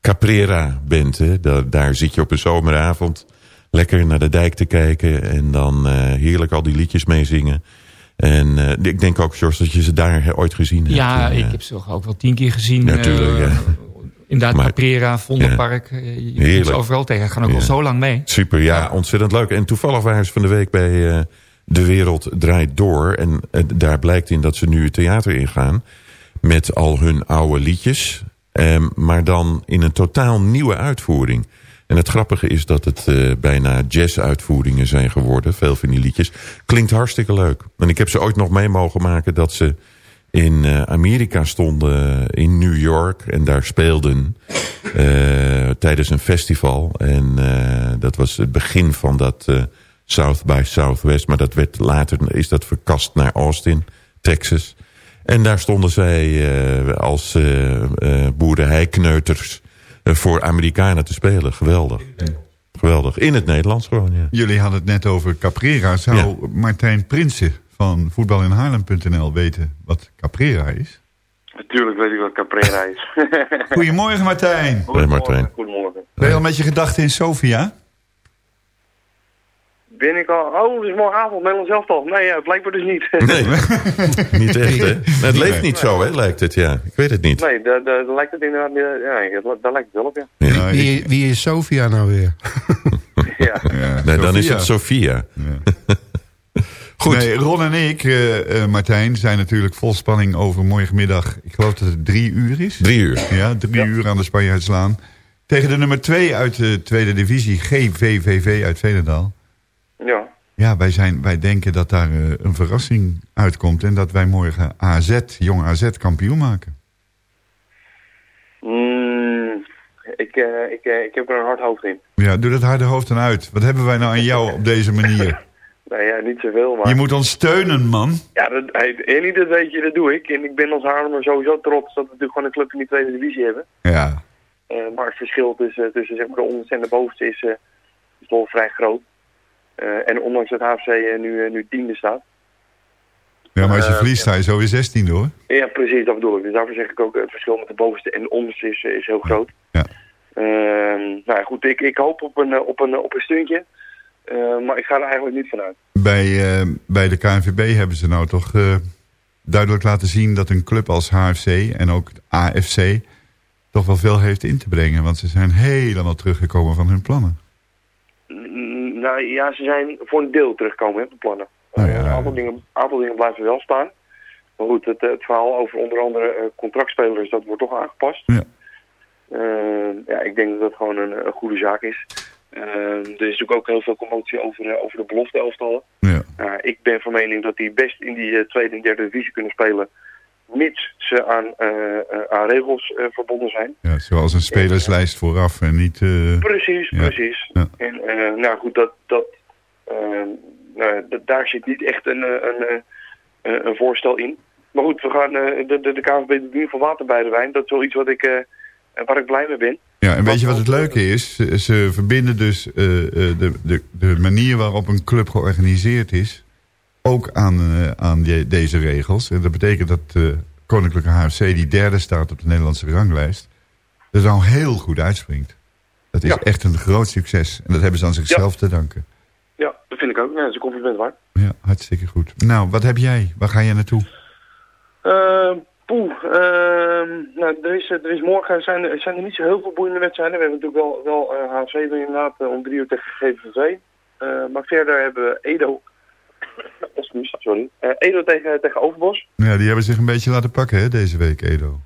Caprera-band, hè? Daar, daar zit je op een zomeravond lekker naar de dijk te kijken. En dan uh, heerlijk al die liedjes meezingen. En uh, ik denk ook, George, dat je ze daar ooit gezien hebt. Ja, ik heb ze ook wel tien keer gezien. Natuurlijk, ja. Inderdaad, Caprera, Vondelpark. Ja. Je ze overal tegen. gaan ook al zo lang mee. Super, ja, ontzettend leuk. En toevallig waren ze van de week bij De Wereld Draait Door. En daar blijkt in dat ze nu het theater ingaan. Met al hun oude liedjes. Um, maar dan in een totaal nieuwe uitvoering. En het grappige is dat het uh, bijna jazz-uitvoeringen zijn geworden. Veel van die liedjes. Klinkt hartstikke leuk. En ik heb ze ooit nog mee mogen maken dat ze in eh, Amerika stonden, in New York. En daar speelden eh, tijdens een festival. En eh, dat was het begin van dat eh, South by Southwest. Maar dat werd later is dat verkast naar Austin, Texas. En daar stonden zij eh, als eh eh boerenheikneuters voor Amerikanen te spelen. Geweldig. Geweldig. In het Nederlands gewoon, ja. Jullie hadden het net over Caprera. Zou Martijn Prinsen van voetbalinhaarlem.nl weten wat Caprera is? Natuurlijk weet ik wat Caprera is. Goedemorgen Martijn. Hoi Martijn. Goedemorgen. Ben je al met je gedachten in Sofia? Ben ik al... Oh, het is morgenavond, Nederland zelf toch? Nee, ja, blijkbaar dus niet. Nee, niet echt, hè? Het leeft niet zo, hè, lijkt het, ja. Ik weet het niet. Nee, daar, daar lijkt het inderdaad... Ja, daar lijkt het wel op, ja. Wie, wie, wie is Sofia nou weer? ja. Nee, dan is het Sofia. Goed. Nee, Ron en ik, eh, eh, Martijn, zijn natuurlijk vol spanning over morgenmiddag. Ik geloof dat het drie uur is. Drie uur. Ja, drie uur aan de Spanjaardslaan. Tegen de nummer twee uit de tweede divisie, GVVV uit Veenendaal. Ja. Ja, wij, zijn, wij denken dat daar eh, een verrassing uitkomt... en dat wij morgen AZ, jong AZ, kampioen maken. Mm, ik, eh, ik, eh, ik heb er een hard hoofd in. Ja, doe dat harde hoofd dan uit. Wat hebben wij nou aan jou op deze manier? Nou ja, niet zoveel, maar... Je moet ons steunen, man. Ja, dat, Annie, dat weet je, dat doe ik. En ik ben als Haarlemmer sowieso trots dat we natuurlijk gewoon een club in die tweede divisie hebben. Ja. Maar het verschil tussen, tussen zeg maar, de onderste en de bovenste is, is wel vrij groot. Eh, en ondanks dat HFC eh, nu, eh, nu tiende staat. Ja, maar als je verliest, sta je zo weer 16 hoor. Ja, precies, dat bedoel ik. Dus daarvoor zeg ik ook, het verschil met de bovenste en de onderste is, is heel groot. Ja. Ehm, nou ja, goed, ik, ik hoop op een, op een, op een stuntje. Maar ik ga er eigenlijk niet vanuit. Bij, bij de KNVB hebben ze nou toch duidelijk laten zien... dat een club als HFC en ook AFC toch wel veel heeft in te brengen. Want ze zijn helemaal teruggekomen van hun plannen. Nou ja, ze zijn voor een deel teruggekomen, hè, de plannen. Nou Een aantal, dingen, aantal dingen blijven wel staan. Maar goed, het, het verhaal over onder andere eh, contractspelers, dat wordt toch aangepast. Ja. Eh, ja, ik denk dat dat gewoon een, een goede zaak is. Eh, er is natuurlijk ook heel veel commotie over, eh, over de belofte elftallen. Ja. Uh, ik ben van mening dat die best in die tweede en derde divisie kunnen spelen. Mits ze aan, uh, aan regels verbonden zijn. Ja, zoals een spelerslijst vooraf en niet... precies, ja. precies. Ja. En nou goed, dat, dat, nou, daar zit niet echt een, een, een, een voorstel in. Maar goed, we gaan, de, de, de KNVB doet ieder geval water bij de wijn. Dat is wel iets wat ik, waar ik blij mee ben. Ja, en weet je wat het leuke is? Ze, ze verbinden dus de, de, de manier waarop een club georganiseerd is... ook aan, uh, aan die, deze regels. En dat betekent dat uh, Koninklijke HFC, die derde staat op de Nederlandse ranglijst... er nou heel goed uitspringt. Dat is ja. echt een groot succes. En dat hebben ze aan zichzelf ja. te danken. Ja, dat vind ik ook. Ja, dat is een compliment waard. Ja, hartstikke goed. Nou, wat heb jij? Waar ga je naartoe? Poeh, uh, nou, er, is, er is morgen zijn er, zijn er niet zo heel veel boeiende wedstrijden. We hebben natuurlijk wel, wel uh, HFC inderdaad uh, om drie uur tegen GVV. Uh, maar verder hebben we Edo, sorry, Edo tegen, tegen Overbos. Ja, die hebben zich een beetje laten pakken hè, deze week, Edo.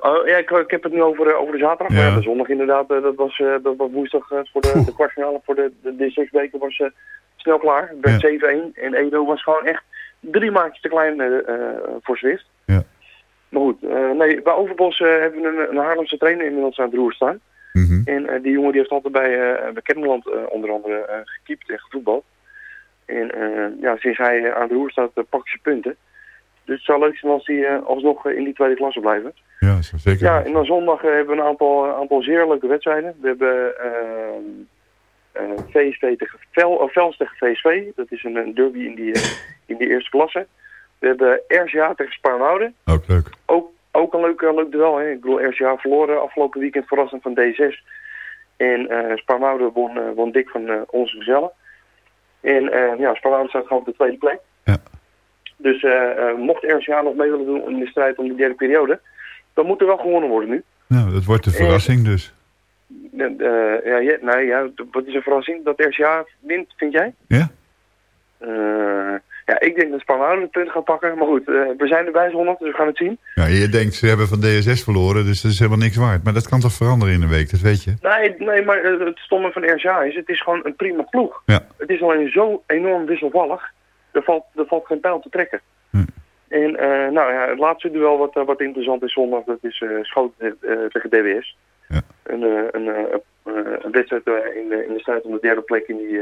oh, ja, ik, ik, heb het nu over, over de zaterdag. Ja. Maar de zondag inderdaad, dat was, dat was woensdag voor de, de kwartfinale voor de, de, de zes weken was snel klaar. Het werd ja. 7-1 en Edo was gewoon echt drie maatjes te klein uh, voor Zwift. Ja. Maar goed, uh, nee, bij Overbos hebben we een, een Haarlemse trainer inmiddels aan het roer staan. Mm -hmm. En die jongen die heeft altijd bij, bij Kennemerland onder andere gekiept en gevoetbald. En ja, sinds hij aan het roer staat, pakt hij punten. Dus het zou leuk zijn als hij alsnog in die tweede klasse blijven. Ja, zeker. Ja, en dan zondag hebben we een aantal, aantal zeer leuke wedstrijden. We hebben uh, VSV tegen Vel, uh, Vels tegen VSV. Dat is een, een derby in die, in die eerste klasse. We hebben RCA tegen Spaarnwoude. Ook leuk. Ook, ook een leuk, leuk duel. Hè? Ik bedoel, RCA verloren afgelopen weekend verrassend van D6. En uh, Spaarnwoude won, uh, won dik van uh, onze gezellen. En uh, ja, Spaarnwoude staat gewoon op de tweede plek. Ja. Dus uh, mocht RCA nog mee willen doen in de strijd om de derde periode, dan moet er wel gewonnen worden nu. Nou, dat wordt de verrassing en, dus. Ja, ja, nee, ja, wat is een verrassing? Dat RCA wint, vind jij? Ja. Uh, ja, ik denk dat Spanhouden het punt gaat pakken. Maar goed, uh, we zijn erbij zondag, dus we gaan het zien. Ja, je denkt, ze hebben van DSS verloren, dus dat is helemaal niks waard. Maar dat kan toch veranderen in een week, dat weet je? Nee, nee maar het stomme van RCA is, het is gewoon een prima ploeg. Ja. Het is alleen zo enorm wisselvallig, er valt, er valt geen pijl te trekken. Hm. En nou ja, het laatste duel wat, wat interessant is zondag, dat is Schoten tegen DWS. Ja. Een, een, een, wedstrijd in, de, in de strijd om de derde plek in die,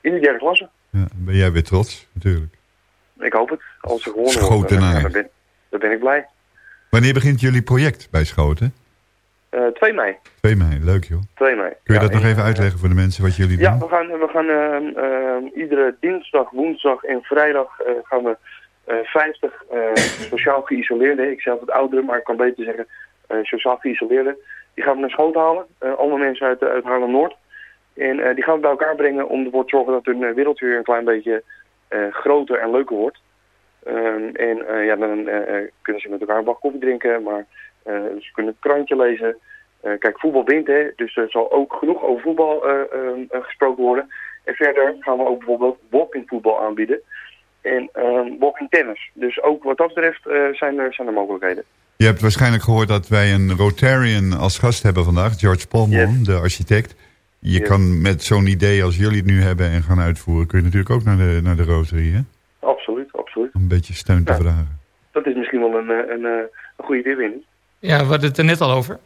in die derde klasse. Ja, ben jij weer trots, natuurlijk. Ik hoop het. Als ze gewonnen Schoten dan, ben, dan ben ik blij. Wanneer begint jullie project bij Schoten? Uh, 2 mei. 2 mei, leuk joh. 2 mei. Kun je dat nog even uitleggen voor de mensen wat jullie doen? Ja, we gaan, we gaan uh, uh, iedere dinsdag, woensdag en vrijdag uh, gaan we 50 sociaal geïsoleerden, ik zeg het ouderen, maar ik kan beter zeggen sociaal geïsoleerden, die gaan we naar schoot halen. allemaal mensen uit, uit Haarlem-Noord. En die gaan we bij elkaar brengen om ervoor te zorgen dat hun wereld weer een klein beetje groter en leuker wordt. Um, en ja, dan kunnen ze met elkaar een bak koffie drinken, maar ze kunnen het krantje lezen. Kijk, voetbal wint, hè, dus er zal ook genoeg over voetbal uh, gesproken worden. En verder gaan we ook bijvoorbeeld walking voetbal aanbieden. En ehm, walking tennis. Dus ook wat dat betreft zijn, er, zijn er mogelijkheden. Je hebt waarschijnlijk gehoord dat wij een Rotarian als gast hebben vandaag. George Polman, de architect. Je kan met zo'n idee als jullie het nu hebben en gaan uitvoeren... kun je natuurlijk ook naar de, naar de Rotary, hè? Absoluut, absoluut. Om een beetje steun te vragen. Dat is misschien wel een, een, een goede idee, Winnie. Ja, we hadden het er net al over.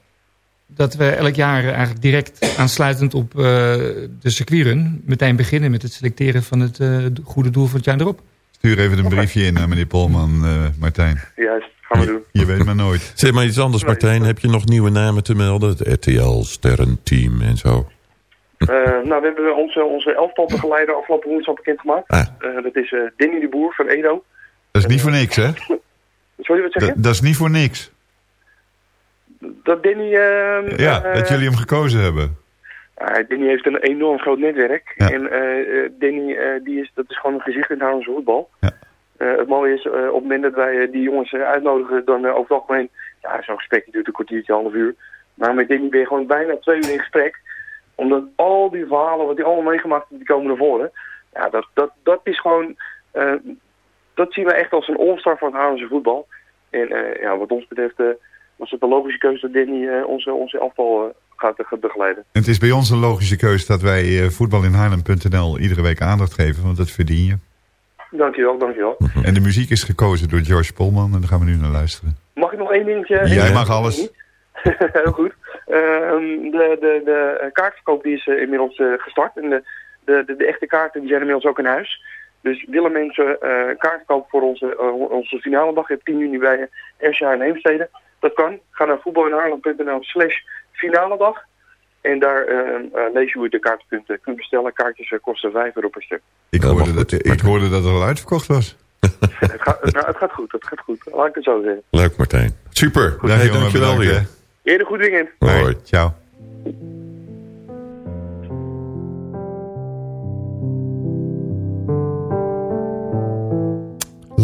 Dat we elk jaar eigenlijk direct aansluitend op uh, de circuitrun... meteen beginnen met het selecteren van het uh, goede doel van het jaar erop. Stuur even een briefje in naar meneer Polman, uh, Martijn. Juist, gaan we doen. Je, je weet maar nooit. Zeg maar iets anders, Martijn. Heb je nog nieuwe namen te melden? Het RTL, Sterrenteam en zo. Nou, we hebben onze, onze elftal begeleider afgelopen woensdag bekendgemaakt. Ah. dat is Danny de Boer van Edo. Dat is niet voor niks, hè? Sorry, wat zeg je? dat is niet voor niks dat Danny... Uh, ja, dat jullie hem gekozen hebben. Danny heeft een enorm groot netwerk. En Danny, die is, dat is gewoon een gezicht in Haarlemse voetbal. Ja. het mooie is, op het moment dat wij die jongens uitnodigen, dan over het algemeen... Ja, zo'n gesprek duurt een kwartiertje, half uur. Maar met Danny ben je gewoon bijna twee uur in gesprek. Omdat al die verhalen, wat hij allemaal meegemaakt heeft, die komen naar voren. Ja, dat, dat, dat is gewoon... dat zien we echt als een all-star van het Haarlemse voetbal. En ja, wat ons betreft was het een logische keuze dat Danny onze, onze afval gaat, gaat begeleiden. En het is bij ons een logische keuze dat wij voetbalinhaarlem.nl iedere week aandacht geven, want dat verdien je. Dankjewel, dankjewel. En de muziek is gekozen door George Polman en daar gaan we nu naar luisteren. Mag ik nog één dingetje? Jij mag alles. Heel goed. Ehm, de, de, de kaartverkoop die is inmiddels gestart en de, de, de, de, echte kaarten die zijn inmiddels ook in huis. Dus willen mensen kaarten kopen voor onze, onze finale dag, 10 juni bij RCA in Heemstede dat kan. Ga naar voetbalinhaarland.nl slash finale dag. En daar uh, uh, lees je hoe je de kaarten kunt, uh, kunt bestellen. Kaartjes kosten 5 euro per stuk. Ik hoorde, dat, ik hoorde dat er al uitverkocht was. het, gaat, nou, het gaat goed, het gaat goed. Laat ik het zo zeggen. Leuk Martijn. Super. Goed, hey, dankjewel weer. Eerder goed weekend. Hoi. Ciao.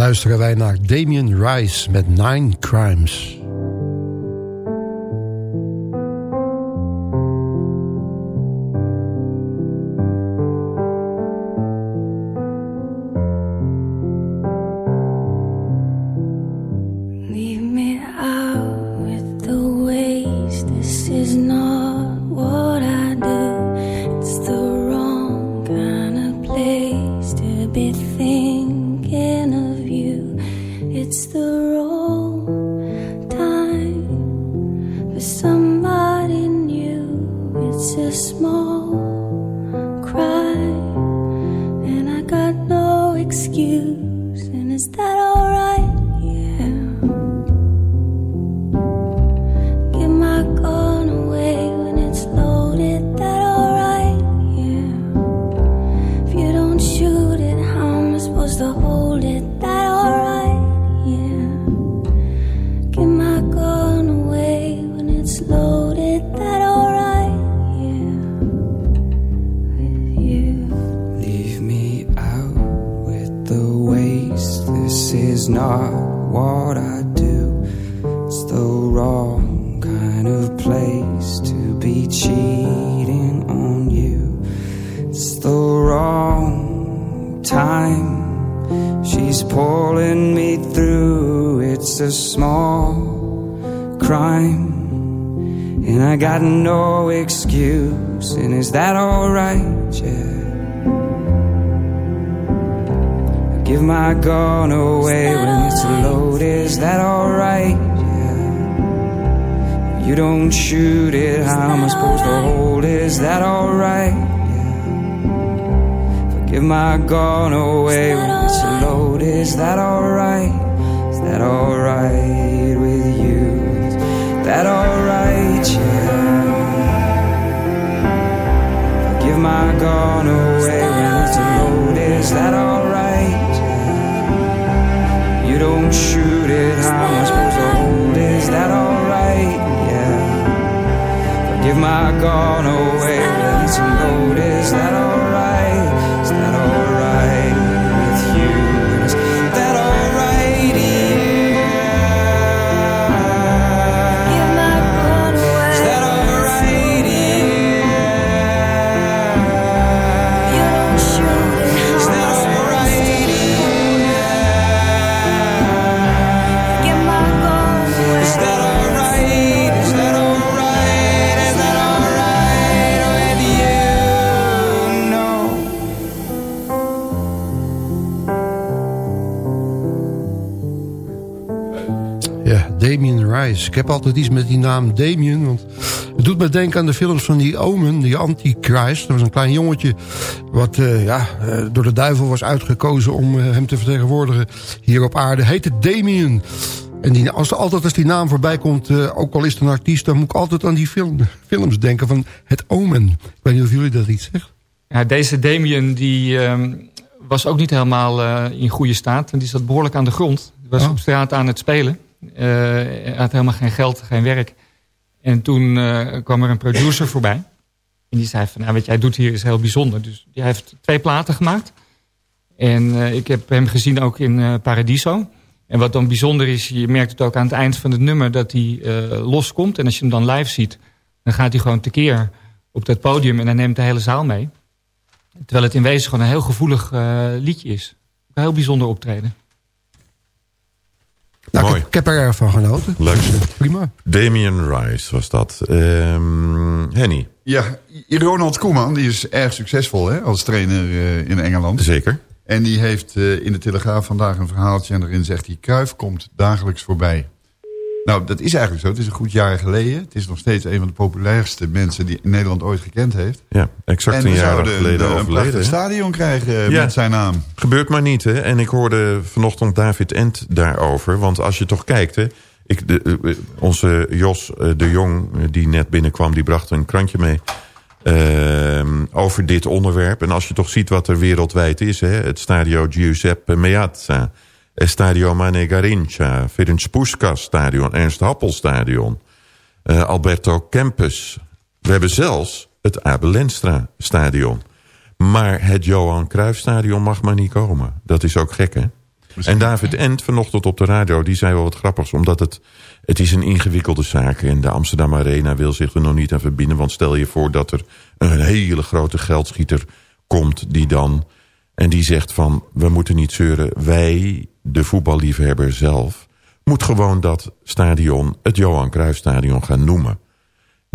luisteren wij naar Damien Rice met Nine Crimes. cry, and I got no excuse. got no excuse, and is that alright? Yeah. I give my gun away when it's loaded. Is that alright? Yeah. If you don't shoot it, how am I supposed to hold Is that alright? Yeah. Give my gun away when it's loaded. Is that alright? Is that alright with you? Is that alright? Yeah. Give my gun away when it's loaded, is that alright? You don't shoot it, how am I supposed to hold? Is that alright? Yeah. Give my gun away when it's loaded, is that alright? Rice. Ik heb altijd iets met die naam Damien. Want het doet me denken aan de films van die Omen, die Antichrist. Dat was een klein jongetje wat eh, ja, eh, door de duivel was uitgekozen om eh, hem te vertegenwoordigen hier op aarde. Heette Damien. En die, als, altijd als die naam voorbij komt, ook al is het een artiest... dan moet ik altijd aan die film, films denken van het Omen. Ik weet niet of jullie dat iets zeggen. Ja, deze Damien die, ehm, was ook niet helemaal in goede staat. Want die zat behoorlijk aan de grond. Hij was Oh. op straat aan het spelen. Eh, hij had helemaal geen geld, geen werk. En toen eh, kwam er een producer voorbij. En die zei van, nou, wat jij doet hier is heel bijzonder. Dus die heeft twee platen gemaakt. En eh, ik heb hem gezien ook in Paradiso. En wat dan bijzonder is, je merkt het ook aan het eind van het nummer... dat hij loskomt. En als je hem dan live ziet, dan gaat hij gewoon tekeer op dat podium... en hij neemt de hele zaal mee. Terwijl het in wezen gewoon een heel gevoelig liedje is. Een heel bijzonder optreden. Nou, Mooi. Ik, ik heb er erg van genoten. Leuk. Prima. Damien Rice was dat. Ehm Henny, Ja, Ronald Koeman die is erg succesvol hè, als trainer eh, in Engeland. zeker. En die heeft eh, in de Telegraaf vandaag een verhaaltje... en daarin zegt hij, Kruif komt dagelijks voorbij. Nou, dat is eigenlijk zo. Het is een goed jaar geleden. Het is nog steeds een van de populairste mensen... die Nederland ooit gekend heeft. Ja, exact en een jaar geleden een, een overleden. hè? stadion krijgen eh, Ja. met zijn naam. Gebeurt maar niet, hè? En ik hoorde vanochtend David Ent daarover. Want als je toch kijkt, hè... Ik, de, eh, onze Jos eh, de Jong, eh, die net binnenkwam... die bracht een krantje mee ehm, over dit onderwerp. En als je toch ziet wat er wereldwijd is... Hè? het Stadio Giuseppe Meazza... het Stadio Mane Garincha... Ferenc Puskas Stadion... Ernst Happel Stadion... eh, Alberto Kempes. We hebben zelfs het Abel Lenstra Stadion... Maar het Johan Cruijff Stadion mag maar niet komen. Dat is ook gek, hè? En David Ent vanochtend op de radio, die zei wel wat grappigs... omdat het, het is een ingewikkelde zaak... en de Amsterdam Arena wil zich er nog niet aan verbinden... want stel je voor dat er een hele grote geldschieter komt... die dan, en die zegt van... we moeten niet zeuren, wij, de voetballiefhebber zelf... moet gewoon dat stadion het Johan Cruijff Stadion gaan noemen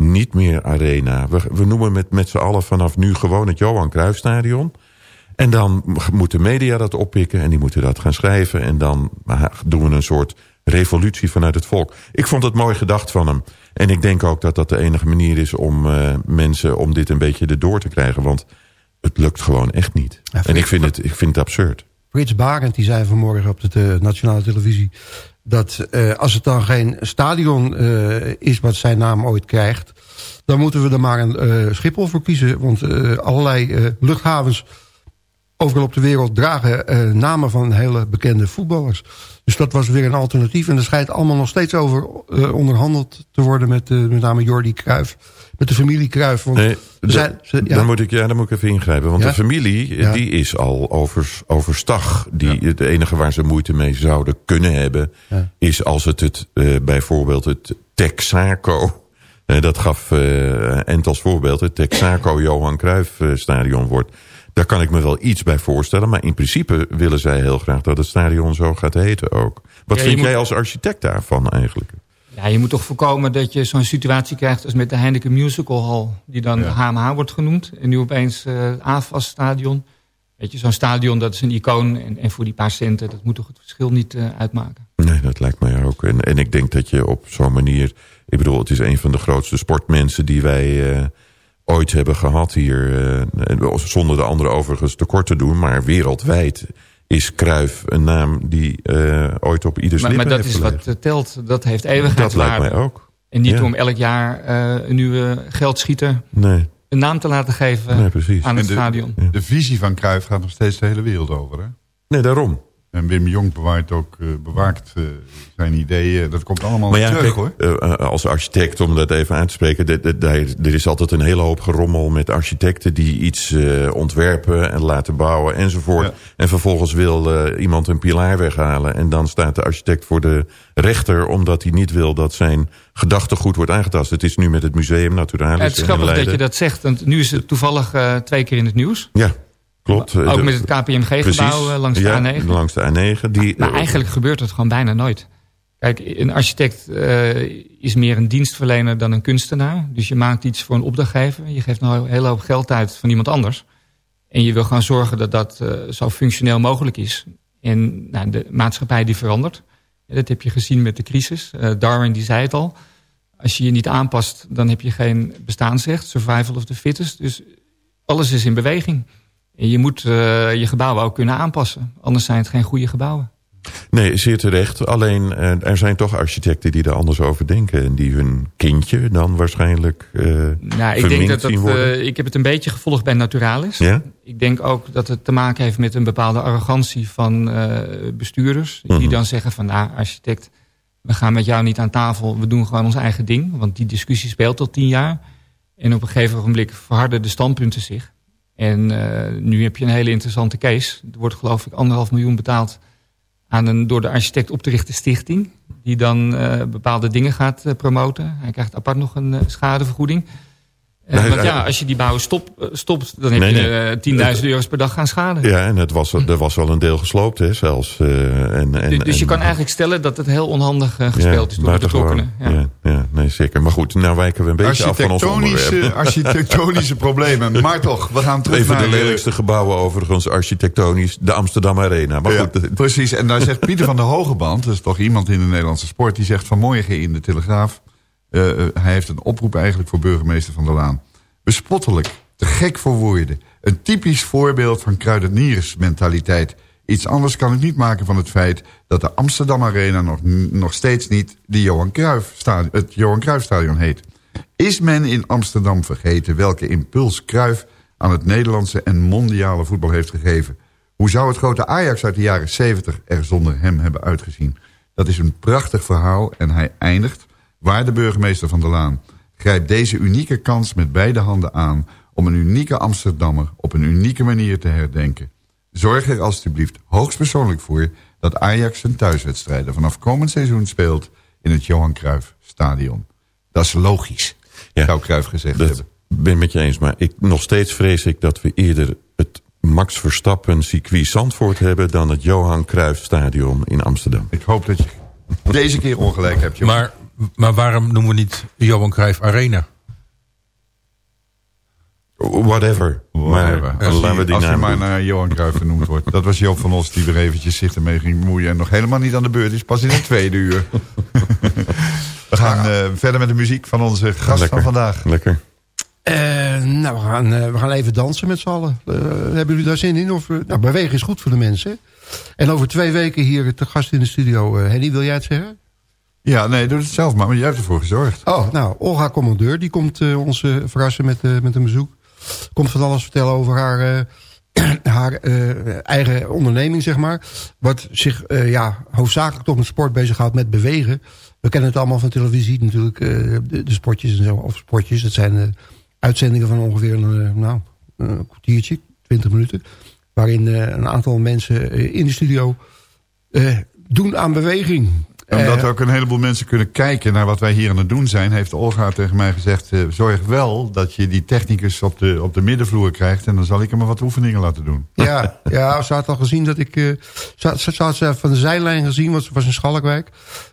niet meer arena. We, we noemen met, met z'n allen vanaf nu gewoon het Johan Cruijffstadion. En dan moet de media dat oppikken en die moeten dat gaan schrijven. En dan doen we een soort revolutie vanuit het volk. Ik vond het mooi gedacht van hem. En ik denk ook dat dat de enige manier is om uh, mensen om dit een beetje erdoor te krijgen. Want het lukt gewoon echt niet. Ja, en ik vind, het, ik vind het absurd. Frits Barend die zei vanmorgen op de nationale televisie... dat uh, als het dan geen stadion uh, is wat zijn naam ooit krijgt... dan moeten we er maar een Schiphol voor kiezen. Want allerlei luchthavens overal op de wereld dragen namen van hele bekende voetballers. Dus dat was weer een alternatief. En er schijnt allemaal nog steeds over onderhandeld te worden... met met name Jordi Cruijff, met de familie Cruijff. Want nee, zijn, ze, ja. dan, moet ik, ja, dan moet ik even ingrijpen. Want ja? de familie ja. die is al over, overstag. Die, Het enige waar ze moeite mee zouden kunnen hebben... is als het, het bijvoorbeeld het Texaco... Dat gaf uh, Ent als voorbeeld het Texaco Johan Cruijff stadion wordt. Daar kan ik me wel iets bij voorstellen. Maar in principe willen zij heel graag dat het stadion zo gaat heten ook. Wat vind jij als architect daarvan eigenlijk? Ja, je moet toch voorkomen dat je zo'n situatie krijgt als met de Heineken Musical Hall. Die dan ja. HMH wordt genoemd. En nu opeens uh, AFAS stadion. Weet je, zo'n stadion dat is een icoon. En, en voor die paar centen, dat moet toch het verschil niet uh, uitmaken. Nee, dat lijkt mij ook. En, en ik denk dat je op zo'n manier... Ik bedoel, het is een van de grootste sportmensen die wij uh, ooit hebben gehad hier. Uh, zonder de andere overigens tekort te doen. Maar wereldwijd is Kruif een naam die ooit op ieders maar, lippen Maar dat is gelegen. wat telt. Dat heeft eeuwigheidswaarde. Dat lijkt mij ook. En niet ja. om elk jaar een nieuwe geldschieter... Nee een naam te laten geven nee, aan het de, stadion. Ja. De visie van Cruijff gaat nog steeds de hele wereld over. Hè? Nee, daarom. En Wim Jong bewaart ook, uh, bewaakt uh, zijn ideeën. Dat komt allemaal maar ja, terug, kijk, hoor. Uh, als architect, om dat even aan te spreken... Er is altijd een hele hoop gerommel met architecten... die iets ontwerpen en laten bouwen enzovoort. Ja. En vervolgens wil iemand een pilaar weghalen... en dan staat de architect voor de rechter... omdat hij niet wil dat zijn gedachtegoed wordt aangetast. Het is nu met het Museum Naturalis. Ja, het is grappig dat je dat zegt, want nu is het toevallig twee keer in het nieuws. Ja. Klopt. Ook met het KPMG-gebouw langs de ja, A9. langs de A9. Die, maar, maar eigenlijk gebeurt het gewoon bijna nooit. Kijk, een architect uh, is meer een dienstverlener dan een kunstenaar. Dus je maakt iets voor een opdrachtgever. Je geeft een hele hoop geld uit van iemand anders. En je wil gewoon zorgen dat dat uh, zo functioneel mogelijk is. En nou, de maatschappij die verandert. Dat heb je gezien met de crisis. Uh, Darwin die zei het al. Als je je niet aanpast, dan heb je geen bestaansrecht. Survival of the fittest. Dus alles is in beweging. Je moet uh, je gebouwen ook kunnen aanpassen. Anders zijn het geen goede gebouwen. Nee, zeer terecht. Alleen uh, er zijn toch architecten die er anders over denken. En die hun kindje dan waarschijnlijk uh, Nou, ik denk dat dat, uh, ik heb het een beetje gevolgd bij Naturalis. Ja? Ik denk ook dat het te maken heeft met een bepaalde arrogantie van bestuurders. Mhm. Die dan zeggen van, nou architect, we gaan met jou niet aan tafel. We doen gewoon ons eigen ding. Want die discussie speelt al tien jaar. En op een gegeven ogenblik verharden de standpunten zich. En uh, nu heb je een hele interessante case. Er wordt geloof ik anderhalf miljoen betaald aan een door de architect op te richten stichting. Die dan uh, bepaalde dingen gaat uh, promoten. Hij krijgt apart nog een schadevergoeding. Nee, want ja, als je die bouwen stop, stopt, dan heb nee, je nee. 10.000 euro's per dag gaan schade. Ja, en het was, er was wel een deel gesloopt, hè, zelfs. en, en, dus dus je en, kan eigenlijk stellen dat het heel onhandig gespeeld ja, is door de betrokkenen. Ja. Ja, ja, nee, zeker. Maar goed, nou wijken we een beetje af van ons onderwerp. Architectonische problemen. Maar toch, we gaan terug Even naar... de lelijkste gebouwen overigens, architectonisch. De Amsterdam Arena. Maar goed. Precies, en daar zegt Pieter van der Hogeband... dat is toch iemand in de Nederlandse sport... die zegt vanmorgen in de Telegraaf... Uh, hij heeft een oproep eigenlijk voor burgemeester Van der Laan. Bespottelijk, te gek voor woorden. Een typisch voorbeeld van kruideniersmentaliteit. Iets anders kan ik niet maken van het feit... dat de Amsterdam Arena nog, nog steeds niet de Johan Cruijff het Johan Cruijffstadion heet. Is men in Amsterdam vergeten welke impuls Cruijff... aan het Nederlandse en mondiale voetbal heeft gegeven? Hoe zou het grote Ajax uit de jaren 70 er zonder hem hebben uitgezien? Dat is een prachtig verhaal en hij eindigt... waar de burgemeester van der Laan... Grijp deze unieke kans met beide handen aan... om een unieke Amsterdammer op een unieke manier te herdenken. Zorg er alstublieft hoogstpersoonlijk voor... dat Ajax zijn thuiswedstrijden vanaf komend seizoen speelt... in het Johan Cruijff Stadion. Dat is logisch, ja, zou Cruijff gezegd dat hebben. ben ik met je eens, maar ik, nog steeds vrees ik... dat we eerder het Max Verstappen circuit Zandvoort hebben... dan het Johan Cruijff Stadion in Amsterdam. Ik hoop dat je deze keer ongelijk hebt. Jongen. Maar maar waarom noemen we niet Johan Cruijff Arena? Whatever. Whatever. Maar, als laten we je, die als je naam maar naar Johan Cruijff genoemd wordt. Dat was Joop van Os die weer eventjes zich ermee ging bemoeien. En nog helemaal niet aan de beurt is. Pas in het tweede uur. we gaan uh, verder met de muziek van onze gast Lekker. van vandaag. Lekker. Uh, nou, we gaan, uh, we gaan even dansen met z'n allen. Uh, hebben jullie daar zin in? Of, nou, bewegen is goed voor de mensen. En over twee weken hier te gast in de studio. Henny, wil jij het zeggen? Ja, nee, doe het zelf maar. Maar jij hebt ervoor gezorgd. Oh, nou, Olga Commandeur, die komt uh, ons uh, verrassen met, uh, met een bezoek. Komt van alles vertellen over haar, haar eigen onderneming, zeg maar. Wat zich ja, hoofdzakelijk toch met sport bezighoudt met bewegen. We kennen het allemaal van televisie natuurlijk, de, de, spotjes en zo. Of spotjes, dat zijn uitzendingen van ongeveer een, nou, een kwartiertje, 20 minuten. Waarin een aantal mensen in de studio doen aan beweging. En omdat ook een heleboel mensen kunnen kijken naar wat wij hier aan het doen zijn... heeft Olga tegen mij gezegd... Uh, zorg wel dat je die technicus op de, op de middenvloer krijgt... en dan zal ik hem wat oefeningen laten doen. Ja, ja ze had al gezien dat ik... Uh, ze, had ze van de zijlijn gezien, want ze was in Schalkwijk...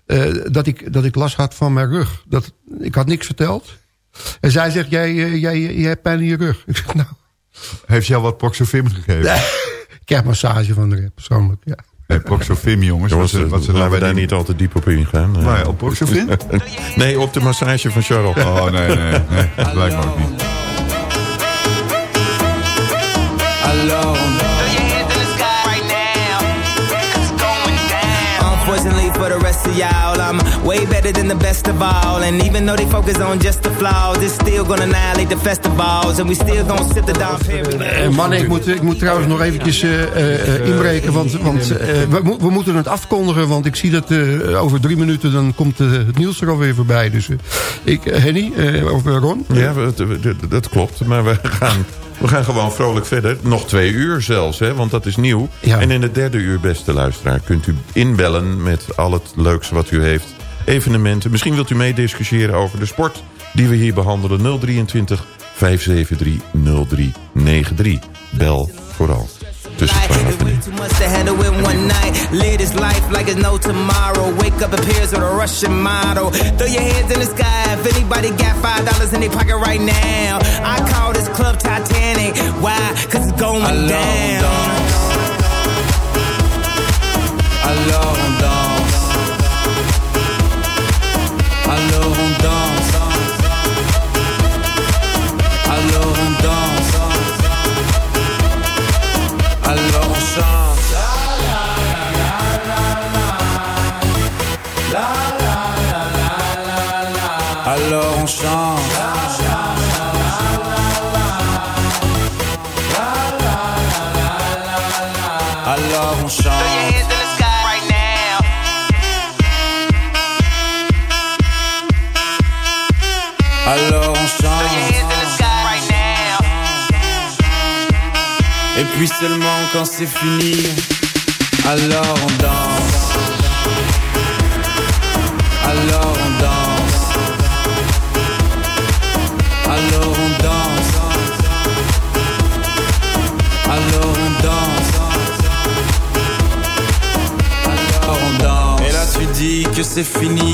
Uh, dat, ik, dat ik last had van mijn rug. Dat, ik had niks verteld. En zij zegt, jij, jij, jij hebt pijn in je rug. Ik zeg, nou... Heeft jou wat proxofim gegeven? kerstmassage van de rap, persoonlijk. Ja. Nee, Proxofim, jongens. Jongens, wat ze, wat ze laten we bij daar niet al te diep op ingaan. Waar, op Proxofim? nee, op de massage van Charles. Oh, nee, nee, nee. Dat lijkt me ook niet. Y'all, I'm way better than the best of all. And even though they focus on just the flaws, it's still gonna annihilate the festivals. And we still gonna sip the Dom Perignon. Eh, mannen, ik moet, ik moet trouwens nog eventjes eh, eh, eh, inbreken, want, want eh, we, we moeten het afkondigen, want ik zie dat eh, over drie minuten dan komt het nieuws er alweer voorbij. Dus ik, Henny, eh, of Ron? Ja, dat- dat klopt. Maar we gaan, we gaan gewoon vrolijk verder. Nog twee uur zelfs, hè, want dat is nieuw. En in het derde uur, beste luisteraar, kunt u inbellen met al het leuks wat u heeft. Evenementen. Misschien wilt u meediscussiëren over de sport die we hier behandelen. 023 573 0393. Bel vooral. Tussen 12 en 1. Too much to handle in one night. Live this life like it's no tomorrow. Wake up appears with a Russian model. Throw your hands in the sky if anybody got five dollars in their pocket right now. I call this club Titanic. Why? Cause it's going down. Alors puis seulement quand c'est fini, alors on danse. Alors on danse. Alors on danse. Alors on danse. Alors on danse. Et là tu dis que c'est fini,